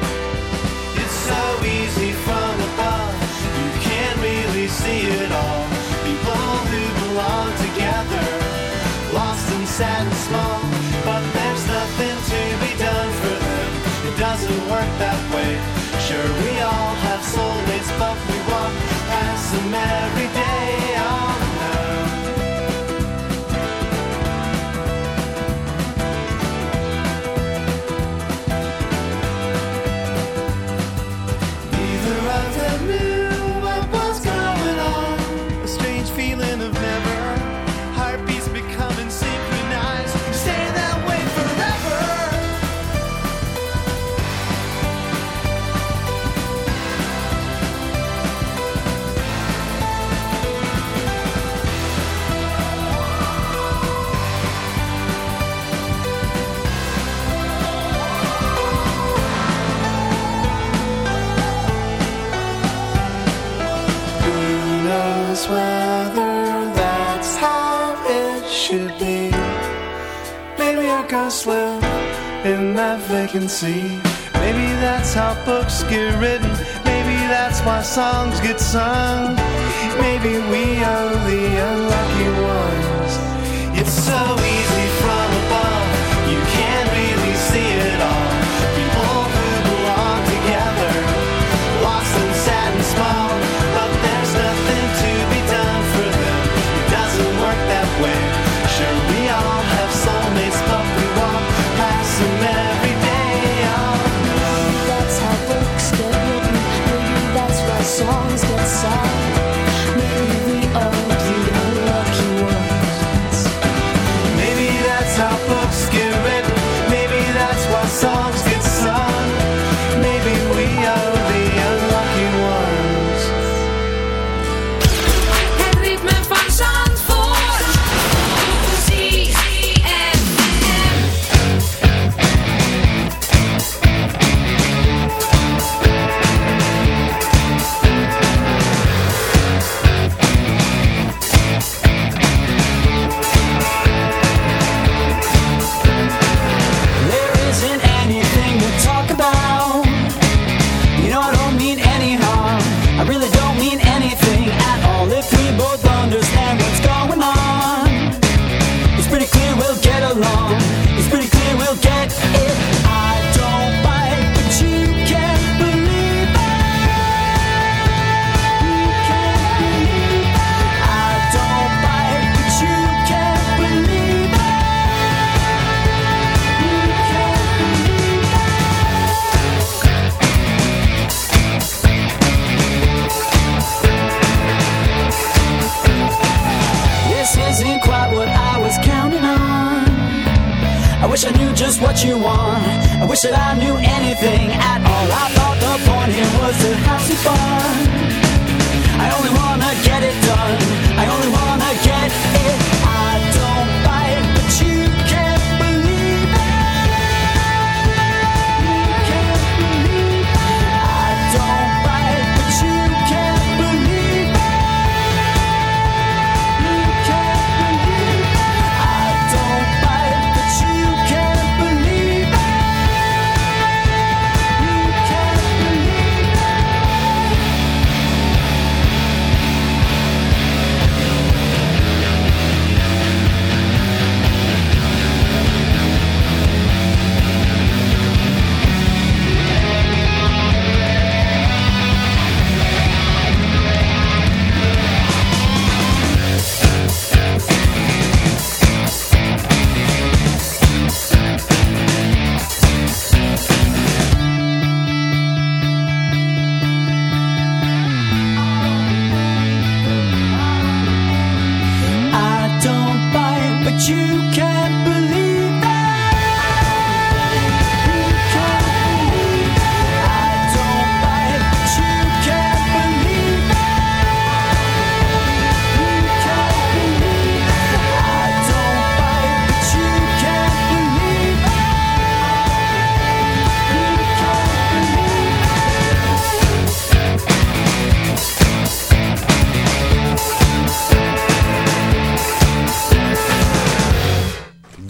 It's so easy from above, you can't really see it all. People who belong. work that way. Sure, we all have soulmates, but we walk as a married Maybe that's how books get written. Maybe that's why songs get sung. Maybe we are the unlucky ones. side. said I knew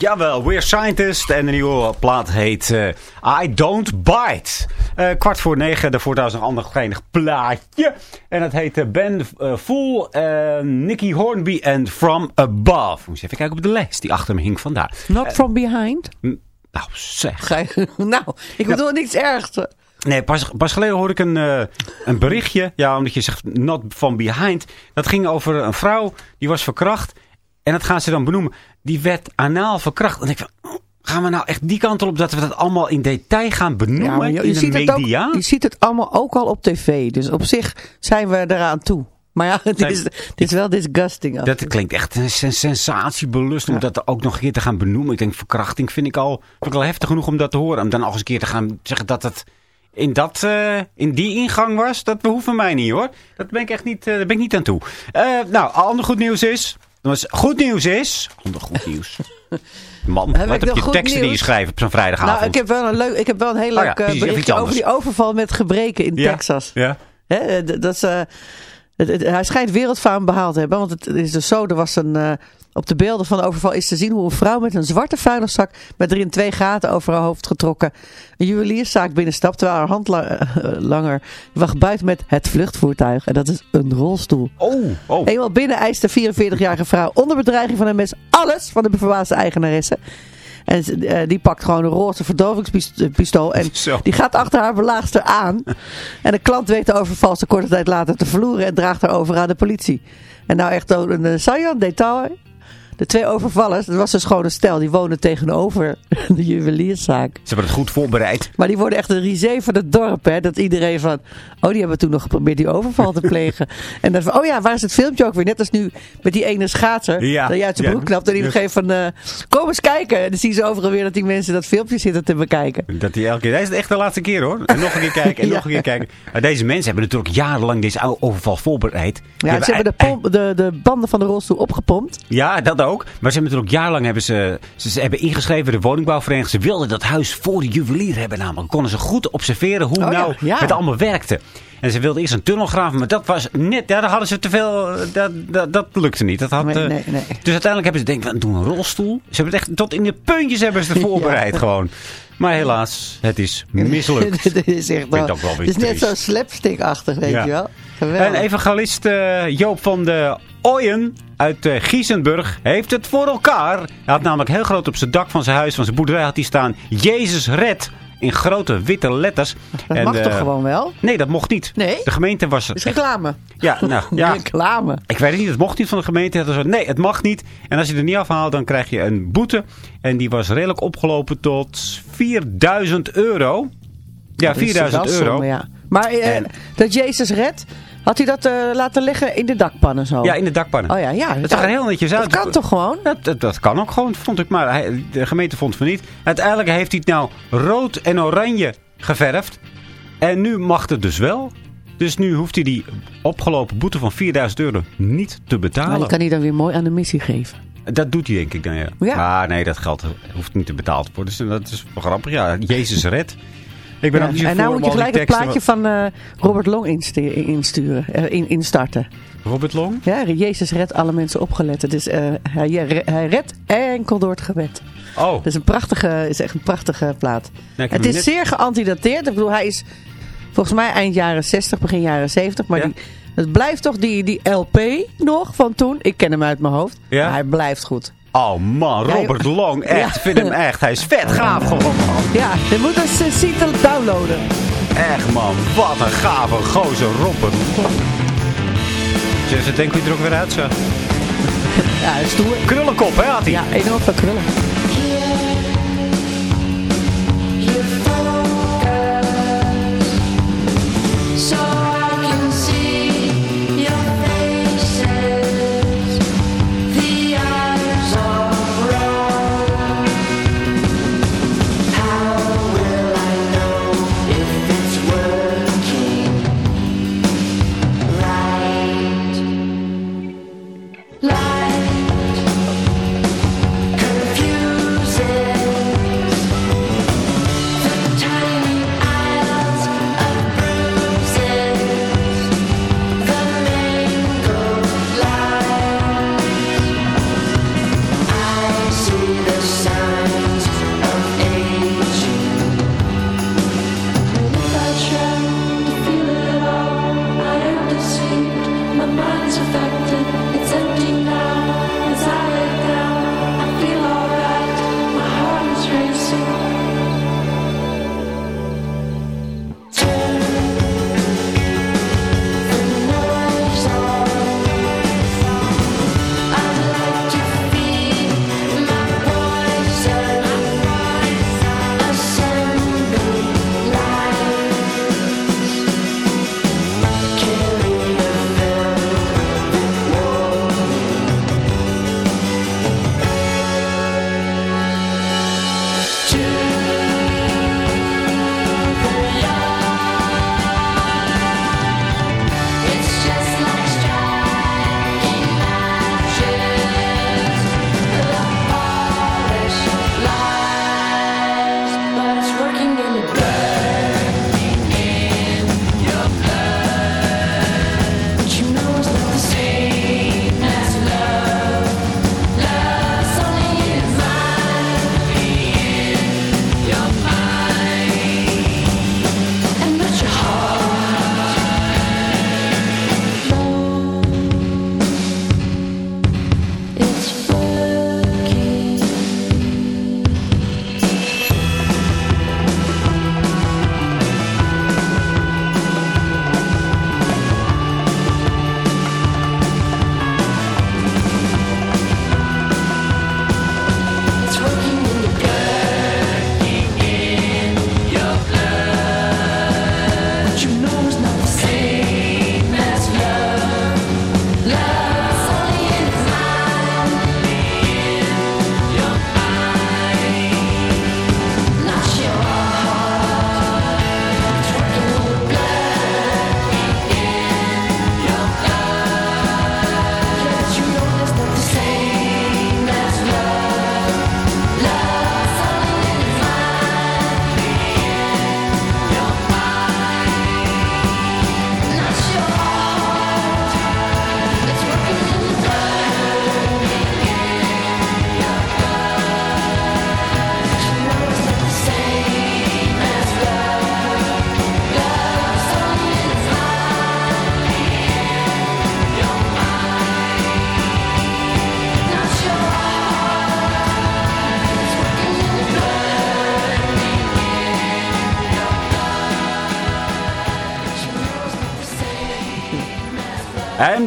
Jawel, We're Scientist. En de nieuwe plaat heet eh, I Don't Bite. Eh, kwart voor negen, daarvoor trouwens nog een ander geinig plaatje. En het heet eh, Ben Fool, Nicky Hornby en From Above. Moet je even kijken op de lijst die achter me hing vandaar. Not from behind. Nou zeg. Je- nou, ik bedoel niks ergs. Nee, pas, pas geleden hoorde ik een, een berichtje. Ja, omdat je zegt not from behind. Dat ging over een vrouw die was verkracht. En dat gaan ze dan benoemen. Die werd anaal verkracht. En ik van, oh, gaan we nou echt die kant op dat we dat allemaal in detail gaan benoemen Ja, je, je in de ziet het ook, media? je ziet het allemaal ook al op tv. Dus op zich zijn we eraan toe. Maar ja, het is, het is wel disgusting. af. Dat klinkt echt een sens- sensatiebelust om dat ook nog een keer te gaan benoemen. Ik denk, verkrachting vind ik al, vind ik al heftig genoeg om dat te horen. Om dan nog eens een keer te gaan zeggen dat het in, dat, eh, in die ingang was. Dat behoeft van mij niet hoor. Dat ben ik echt niet, eh, daar ben ik niet aan toe. Eh, nou, ander goed nieuws is... Dus goed nieuws is... Ander goed nieuws. Man, Heb wat heb je teksten die je schrijft op zo'n vrijdagavond? Nou, ik heb wel een, leuk, ik heb wel een heel Oh ja, leuk eh, precies, berichtje over die overval met gebreken in Ja, Texas. Ja. Eh, dat is, eh, het- het- hij schijnt wereldfaam behaald te hebben. Want het is dus zo, er was een... eh, op de beelden van de overval is te zien hoe een vrouw met een zwarte vuilniszak met erin twee gaten over haar hoofd getrokken een juwelierszaak binnenstapt terwijl haar handlanger wacht buiten met het vluchtvoertuig. En dat is een rolstoel. Oh, oh. Eenmaal binnen eist de 44-jarige vrouw onder bedreiging van een mes alles van de verbaasde eigenaresse. En ze- eh, die pakt gewoon een roze verdovingspistool en Zo. die gaat achter haar belaagster aan. En de klant weet de overval ze korte tijd later te verloren en draagt haar over aan de politie. En nou echt een uh, saillant detail. De twee overvallers, dat was dus een stel, die wonen tegenover de juwelierszaak. Ze hebben het goed voorbereid. Maar die worden echt een risé van het dorp. Hè? Dat iedereen van, oh die hebben toen nog geprobeerd die overval te plegen. en dan van, oh ja, waar is het filmpje ook weer? Net als nu met die ene schaatser. Ja, Dat je uit zijn ja. broek knapt en die Ja. geeft van, eh, kom eens kijken. En dan zien ze overal weer dat die mensen dat filmpje zitten te bekijken. Dat hij elke keer. Deze is echt de laatste keer hoor. En nog een keer kijken en nog een keer kijken. Maar deze mensen hebben natuurlijk jarenlang deze overval voorbereid. Die Ja, ze hebben de, pomp, de, de banden van de rolstoel opgepompt. Ja, dat ook. Maar ze hebben natuurlijk jarenlang hebben ze, ze, ze hebben ingeschreven de woningbouwvereniging. Ze wilden dat huis voor de juwelier hebben namelijk. Konden ze goed observeren hoe Oh nou ja. het allemaal werkte. En ze wilden eerst een tunnel graven, maar dat was net, ja, daar hadden ze te veel, dat, dat, dat lukte niet. Dat had, Nee, eh, nee, nee. Dus uiteindelijk hebben ze denk ik, we doen een rolstoel. Ze hebben het echt tot in de puntjes hebben ze het voorbereid Ja. gewoon. Maar helaas, het is mislukt. Dit is echt ook wel Het is net zo slapstick-achtig, weet Ja. je wel. En evangelist eh, Joop van de Ooyen uit eh, Giesenburg heeft het voor elkaar. Hij had namelijk heel groot op zijn dak van zijn huis, van zijn boerderij, had hij staan... Jezus red in grote witte letters. dat En, mag eh, toch gewoon wel? Nee, dat mocht niet. Nee? De gemeente was... Dat is reclame. Ja, nou, ja. Reclame. Ik weet het niet, het mocht niet van de gemeente. Het nee, het mag niet. En als je er niet afhaalt, dan krijg je een boete. En die was redelijk opgelopen tot 4000 euro. Ja, Dat is 4000 wel euro. zonde, ja. Maar eh, En- dat Jezus redt, had hij dat eh, laten liggen in de dakpannen zo? Ja, in de dakpannen. Oh ja, ja. Dat zag er heel netjes uit. Dat kan toch gewoon? Dat, dat, dat kan ook gewoon, vond ik maar. Hij- de gemeente vond van niet. Uiteindelijk heeft hij het nou rood en oranje geverfd. En nu mag het dus wel. Dus nu hoeft hij die opgelopen boete van 4000 euro niet te Maar betalen. die kan hij dan weer mooi aan de missie geven. Dat doet hij denk ik dan, ja. Ja. Maar nee, dat geld hoeft niet te betaald worden. Dus dat is wel grappig. Ja, Jezus red. Ik ben Ja. ook niet zo En nou moet je gelijk het plaatje van eh, Robert Long instu- insturen, eh, in, instarten. Robert Long? Ja, Jezus redt alle mensen opgelet. Eh, hij, hij redt enkel door het gebed. Oh, Het is, een prachtige, is echt een prachtige plaat. Heb het is net- zeer geantidateerd. Ik bedoel, hij is volgens mij eind jaren 60, begin jaren 70. Maar Ja? die, het blijft toch die, die LP nog van toen. Ik ken hem uit mijn hoofd. Ja? Maar hij blijft goed. Oh man, Ja, Robert Long. Echt, Ja. vind hem echt. Hij is vet gaaf gewoon, man. Ja, je moet eens uh, zien te downloaden. Echt man, wat een gave gozer Robert Long. Zullen ze denken hoe hij er ook weer uitzag? Ja, stoer. Krullenkop, hè, had hij? Ja, enorm veel krullen.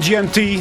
MGMT.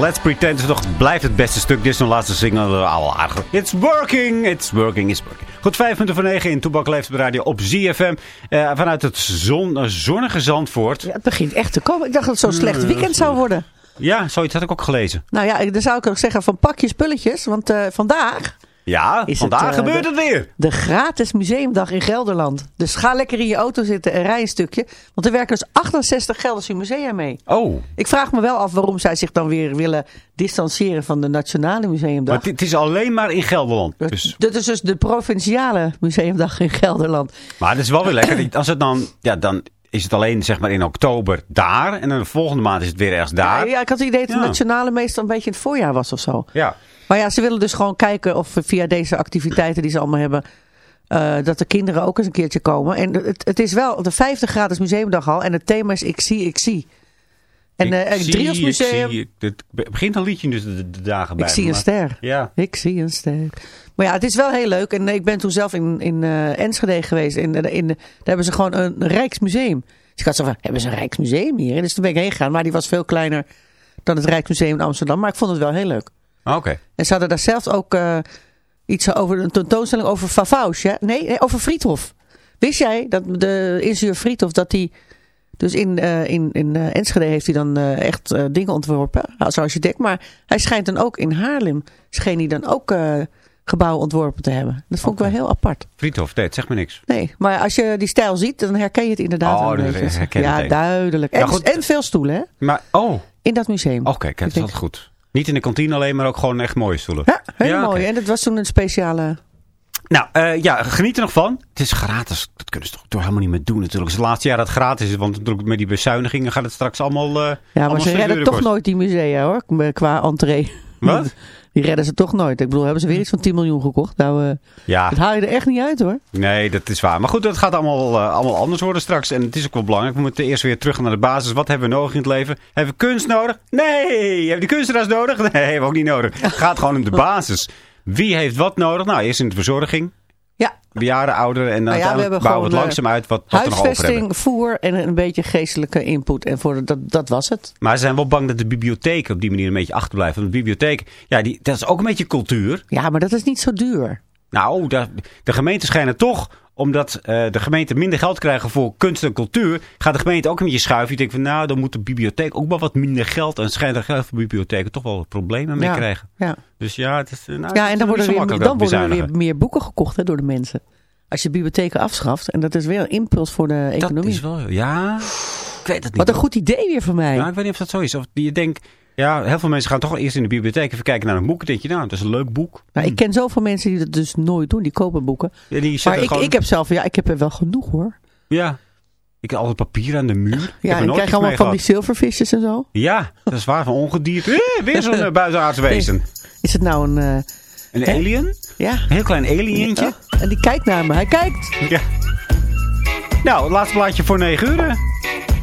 Let's Pretend is toch blijft het beste stuk. Dit is een laatste single. eh, Al. It's working, it's working, it's working. Goed, vijf minuten voor negen in Toebak leeft de radio op ZFM. Eh, vanuit het zon, eh, zonnige Zandvoort. Ja, het begint echt te komen. Ik dacht dat het zo'n slecht weekend zou worden. Ja, zoiets had ik ook gelezen. Nou ja, dan zou ik ook zeggen van pak je spulletjes. Want vandaag Ja, Is vandaag het, eh, gebeurt het weer. de gratis museumdag in Gelderland. Dus ga lekker in je auto zitten en rij een stukje. Want er werken dus 68 Gelderse musea mee. Oh, Ik vraag me wel af waarom zij zich dan weer willen distancieren van de Nationale Museumdag. maar het is alleen maar in Gelderland. Dus, Dit is dus de provinciale museumdag in Gelderland. maar het is wel weer lekker. Als het dan, ja, dan is het alleen zeg maar in oktober daar. En dan de volgende maand is het weer ergens daar. Ja, ik had het idee dat de Ja. nationale meestal een beetje in het voorjaar was of zo. Ja. Maar ja, ze willen dus gewoon kijken of via deze activiteiten die ze allemaal hebben... eh, dat de kinderen ook eens een keertje komen. En het, het is wel de vijfde gratis museumdag al. En het thema is Ik zie, ik zie. En Ik eh, het zie, Drielsmuseum... Ik zie, het begint een liedje dus de, de dagen bij. Ik zie een ster. Ja. Ik zie een ster. Maar ja, het is wel heel leuk. En ik ben toen zelf in, in eh, Enschede geweest. In, in, daar hebben ze gewoon een Rijksmuseum. Dus ik had zo van, hebben ze een Rijksmuseum hier? En dus toen ben ik heen gegaan. Maar die was veel kleiner dan het Rijksmuseum in Amsterdam. Maar ik vond het wel heel leuk. Oké. En ze hadden daar zelfs ook eh, iets over, een tentoonstelling over Favausch. Ja? Nee, nee, over Friedhof. Wist jij dat de ingenieur Friedhof, dat hij... Dus in, eh, in, in eh, Enschede heeft hij dan eh, echt dingen ontworpen als architect. Maar hij schijnt dan ook in Haarlem, scheen hij dan ook gebouwen ontworpen te hebben. Dat vond ik wel heel apart. Friedhof, nee, het zegt me niks. Nee, maar als je die stijl ziet, dan herken je het inderdaad Oh, dat herken Ja, duidelijk. En, goed. en veel stoelen, hè? Maar, oh, oké, In dat museum. kijk, dat is altijd goed. Niet in de kantine alleen, maar ook gewoon echt mooie stoelen. Ja, heel Ja, mooi. oké. En dat was toen een speciale... Nou, eh, ja, geniet er nog van. Het is gratis. Dat kunnen ze toch toch helemaal niet meer doen natuurlijk. Het is het laatste jaar dat het gratis is. Want natuurlijk met die bezuinigingen gaat het straks allemaal... eh Ja, maar allemaal ze redden toch nooit die musea hoor, qua entree. Wat? Die redden ze toch nooit. Ik bedoel, hebben ze weer iets van 10 miljoen gekocht? Nou, eh, Ja, dat haal je er echt niet uit hoor. nee, dat is waar. Maar goed, dat gaat allemaal, eh, allemaal anders worden straks. En het is ook wel belangrijk. We moeten eerst weer terug naar de basis. Wat hebben we nodig in het leven? Hebben we kunst nodig? Nee! Hebben we die kunstenaars nodig? Nee, hebben we ook niet nodig. Het gaat gewoon om de basis. Wie heeft wat nodig? Nou, eerst in de verzorging. Ja, Bejaarden, ouderen. En dan Nou ja, we bouwen we het gewoon, langzaam uit wat, wat huisvesting, voer en een beetje geestelijke input. En voor dat, dat was het. Maar ze zijn wel bang dat de bibliotheek op die manier een beetje achterblijft. Want de bibliotheek, ja, die, dat is ook een beetje cultuur. Ja, maar dat is niet zo duur. Nou, de, de gemeenten schijnen toch, omdat eh, de gemeenten minder geld krijgen voor kunst en cultuur, gaat de gemeente ook een beetje schuiven. Je denkt van, nou, dan moet de bibliotheek ook wel wat minder geld. En schijnt er heel veel bibliotheken toch wel problemen mee ja. krijgen. Ja, Dus ja, het is, nou, het ja en dan worden, er weer, dan dat worden er weer meer boeken gekocht hè, door de mensen. Als je bibliotheken afschaft. En dat is weer een impuls voor de Dat economie. is wel, ja, ik weet het niet. Wat een goed idee weer van mij. Ja, ik weet niet of dat zo is. Of je denkt, ja, heel veel mensen gaan toch eerst in de bibliotheek even kijken naar een boek. Denk je, nou, dat is een leuk boek. Nou, ik ken zoveel mensen die dat dus nooit doen. Die kopen boeken. Ja, die Maar ik, gewoon, ik heb zelf, ja, ik heb er wel genoeg hoor. Ja. Ik heb altijd papier aan de muur. Ja, en ik krijg allemaal van die zilvervisjes en zo. Ja, dat is waar. Van ongedierte. Eh, weer zo'n uh, buitenaards wezen. Is het nou een, eh, Een Hè? alien? ja. Een heel klein alientje. Ja, En die kijkt naar me. Hij kijkt. Ja. Nou, laatste plaatje voor 9 uur. hè?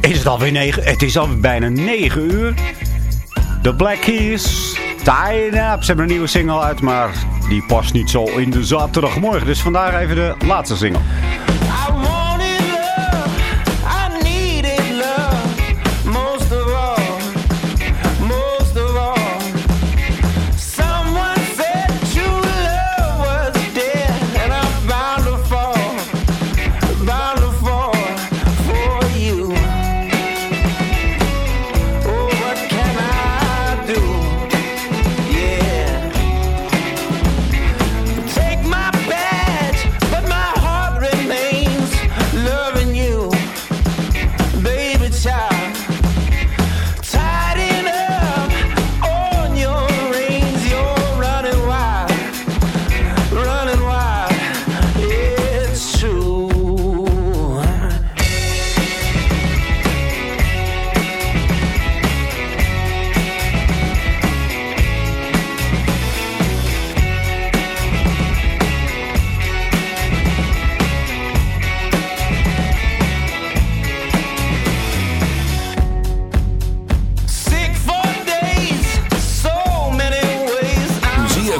Is het alweer 9? Het is alweer bijna 9 uur. The Black Keys. It Up. Ze hebben een nieuwe single uit, maar die past niet zo in de zaterdagmorgen. Dus vandaar even de laatste single.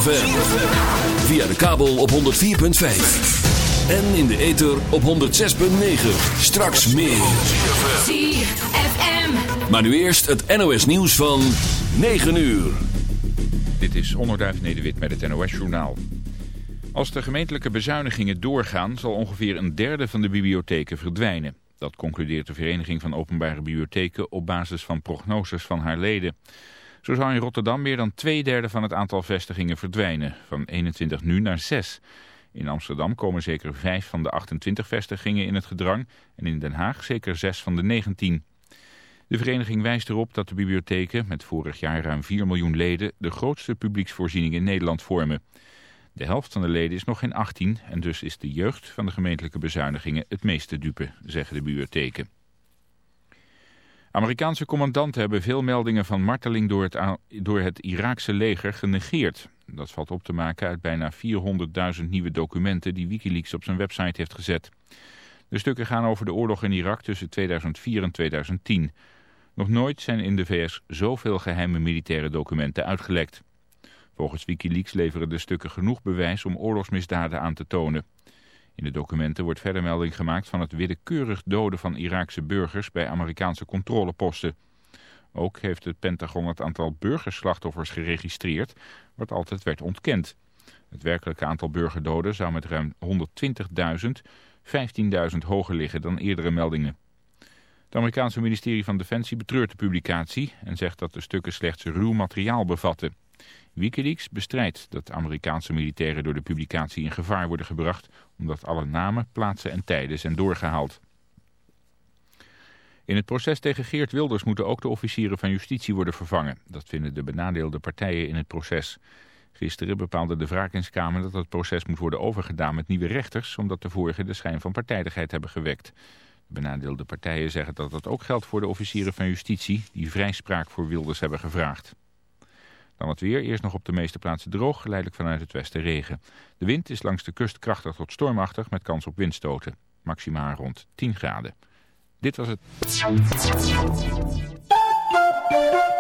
ZFM. Via de kabel op 104.5. En in de ether op 106.9. Straks meer. ZFM. Maar nu eerst het NOS nieuws van 9 uur. Dit is Onderduif Nederwit met het NOS-journaal. Als de gemeentelijke bezuinigingen doorgaan... zal ongeveer een derde van de bibliotheken verdwijnen. Dat concludeert de Vereniging van Openbare Bibliotheken... op basis van prognoses van haar leden. Zo zou in Rotterdam meer dan twee derde van het aantal vestigingen verdwijnen. Van 21 nu naar 6. In Amsterdam komen zeker 5 van de 28 vestigingen in het gedrang... en in Den Haag zeker 6 van de 19. De vereniging wijst erop dat de bibliotheken met vorig jaar ruim 4 miljoen leden de grootste publieksvoorziening in Nederland vormen. De helft van de leden is nog geen 18 en dus is de jeugd van de gemeentelijke bezuinigingen het meeste dupe, zeggen de bibliotheken. Amerikaanse commandanten hebben veel meldingen van marteling door het, door het Iraakse leger genegeerd. Dat valt op te maken uit bijna 400.000 nieuwe documenten die Wikileaks op zijn website heeft gezet. De stukken gaan over de oorlog in Irak tussen 2004 en 2010. Nog nooit zijn in de VS zoveel geheime militaire documenten uitgelekt. Volgens Wikileaks leveren de stukken genoeg bewijs om oorlogsmisdaden aan te tonen. In de documenten wordt verder melding gemaakt van het willekeurig doden van Iraakse burgers bij Amerikaanse controleposten. Ook heeft het Pentagon het aantal burgerslachtoffers geregistreerd, wat altijd werd ontkend. Het werkelijke aantal burgerdoden zou met ruim 120.000 15.000 hoger liggen dan eerdere meldingen. Het Amerikaanse ministerie van Defensie betreurt de publicatie en zegt dat de stukken slechts ruw materiaal bevatten. Wikileaks bestrijdt dat Amerikaanse militairen door de publicatie in gevaar worden gebracht, omdat alle namen, plaatsen en tijden zijn doorgehaald. In het proces tegen Geert Wilders moeten ook de officieren van justitie worden vervangen. Dat vinden de benadeelde partijen in het proces. Gisteren bepaalde de wraakingskamer dat het proces moet worden overgedaan met nieuwe rechters, omdat de vorige de schijn van partijdigheid hebben gewekt. De benadeelde partijen zeggen dat dat ook geldt voor de officieren van justitie, die vrijspraak voor Wilders hebben gevraagd. Dan het weer, eerst nog op de meeste plaatsen droog, geleidelijk vanuit het westen regen. De wind is langs de kust krachtig tot stormachtig met kans op windstoten. Maximaal rond 10 graden. Dit was het.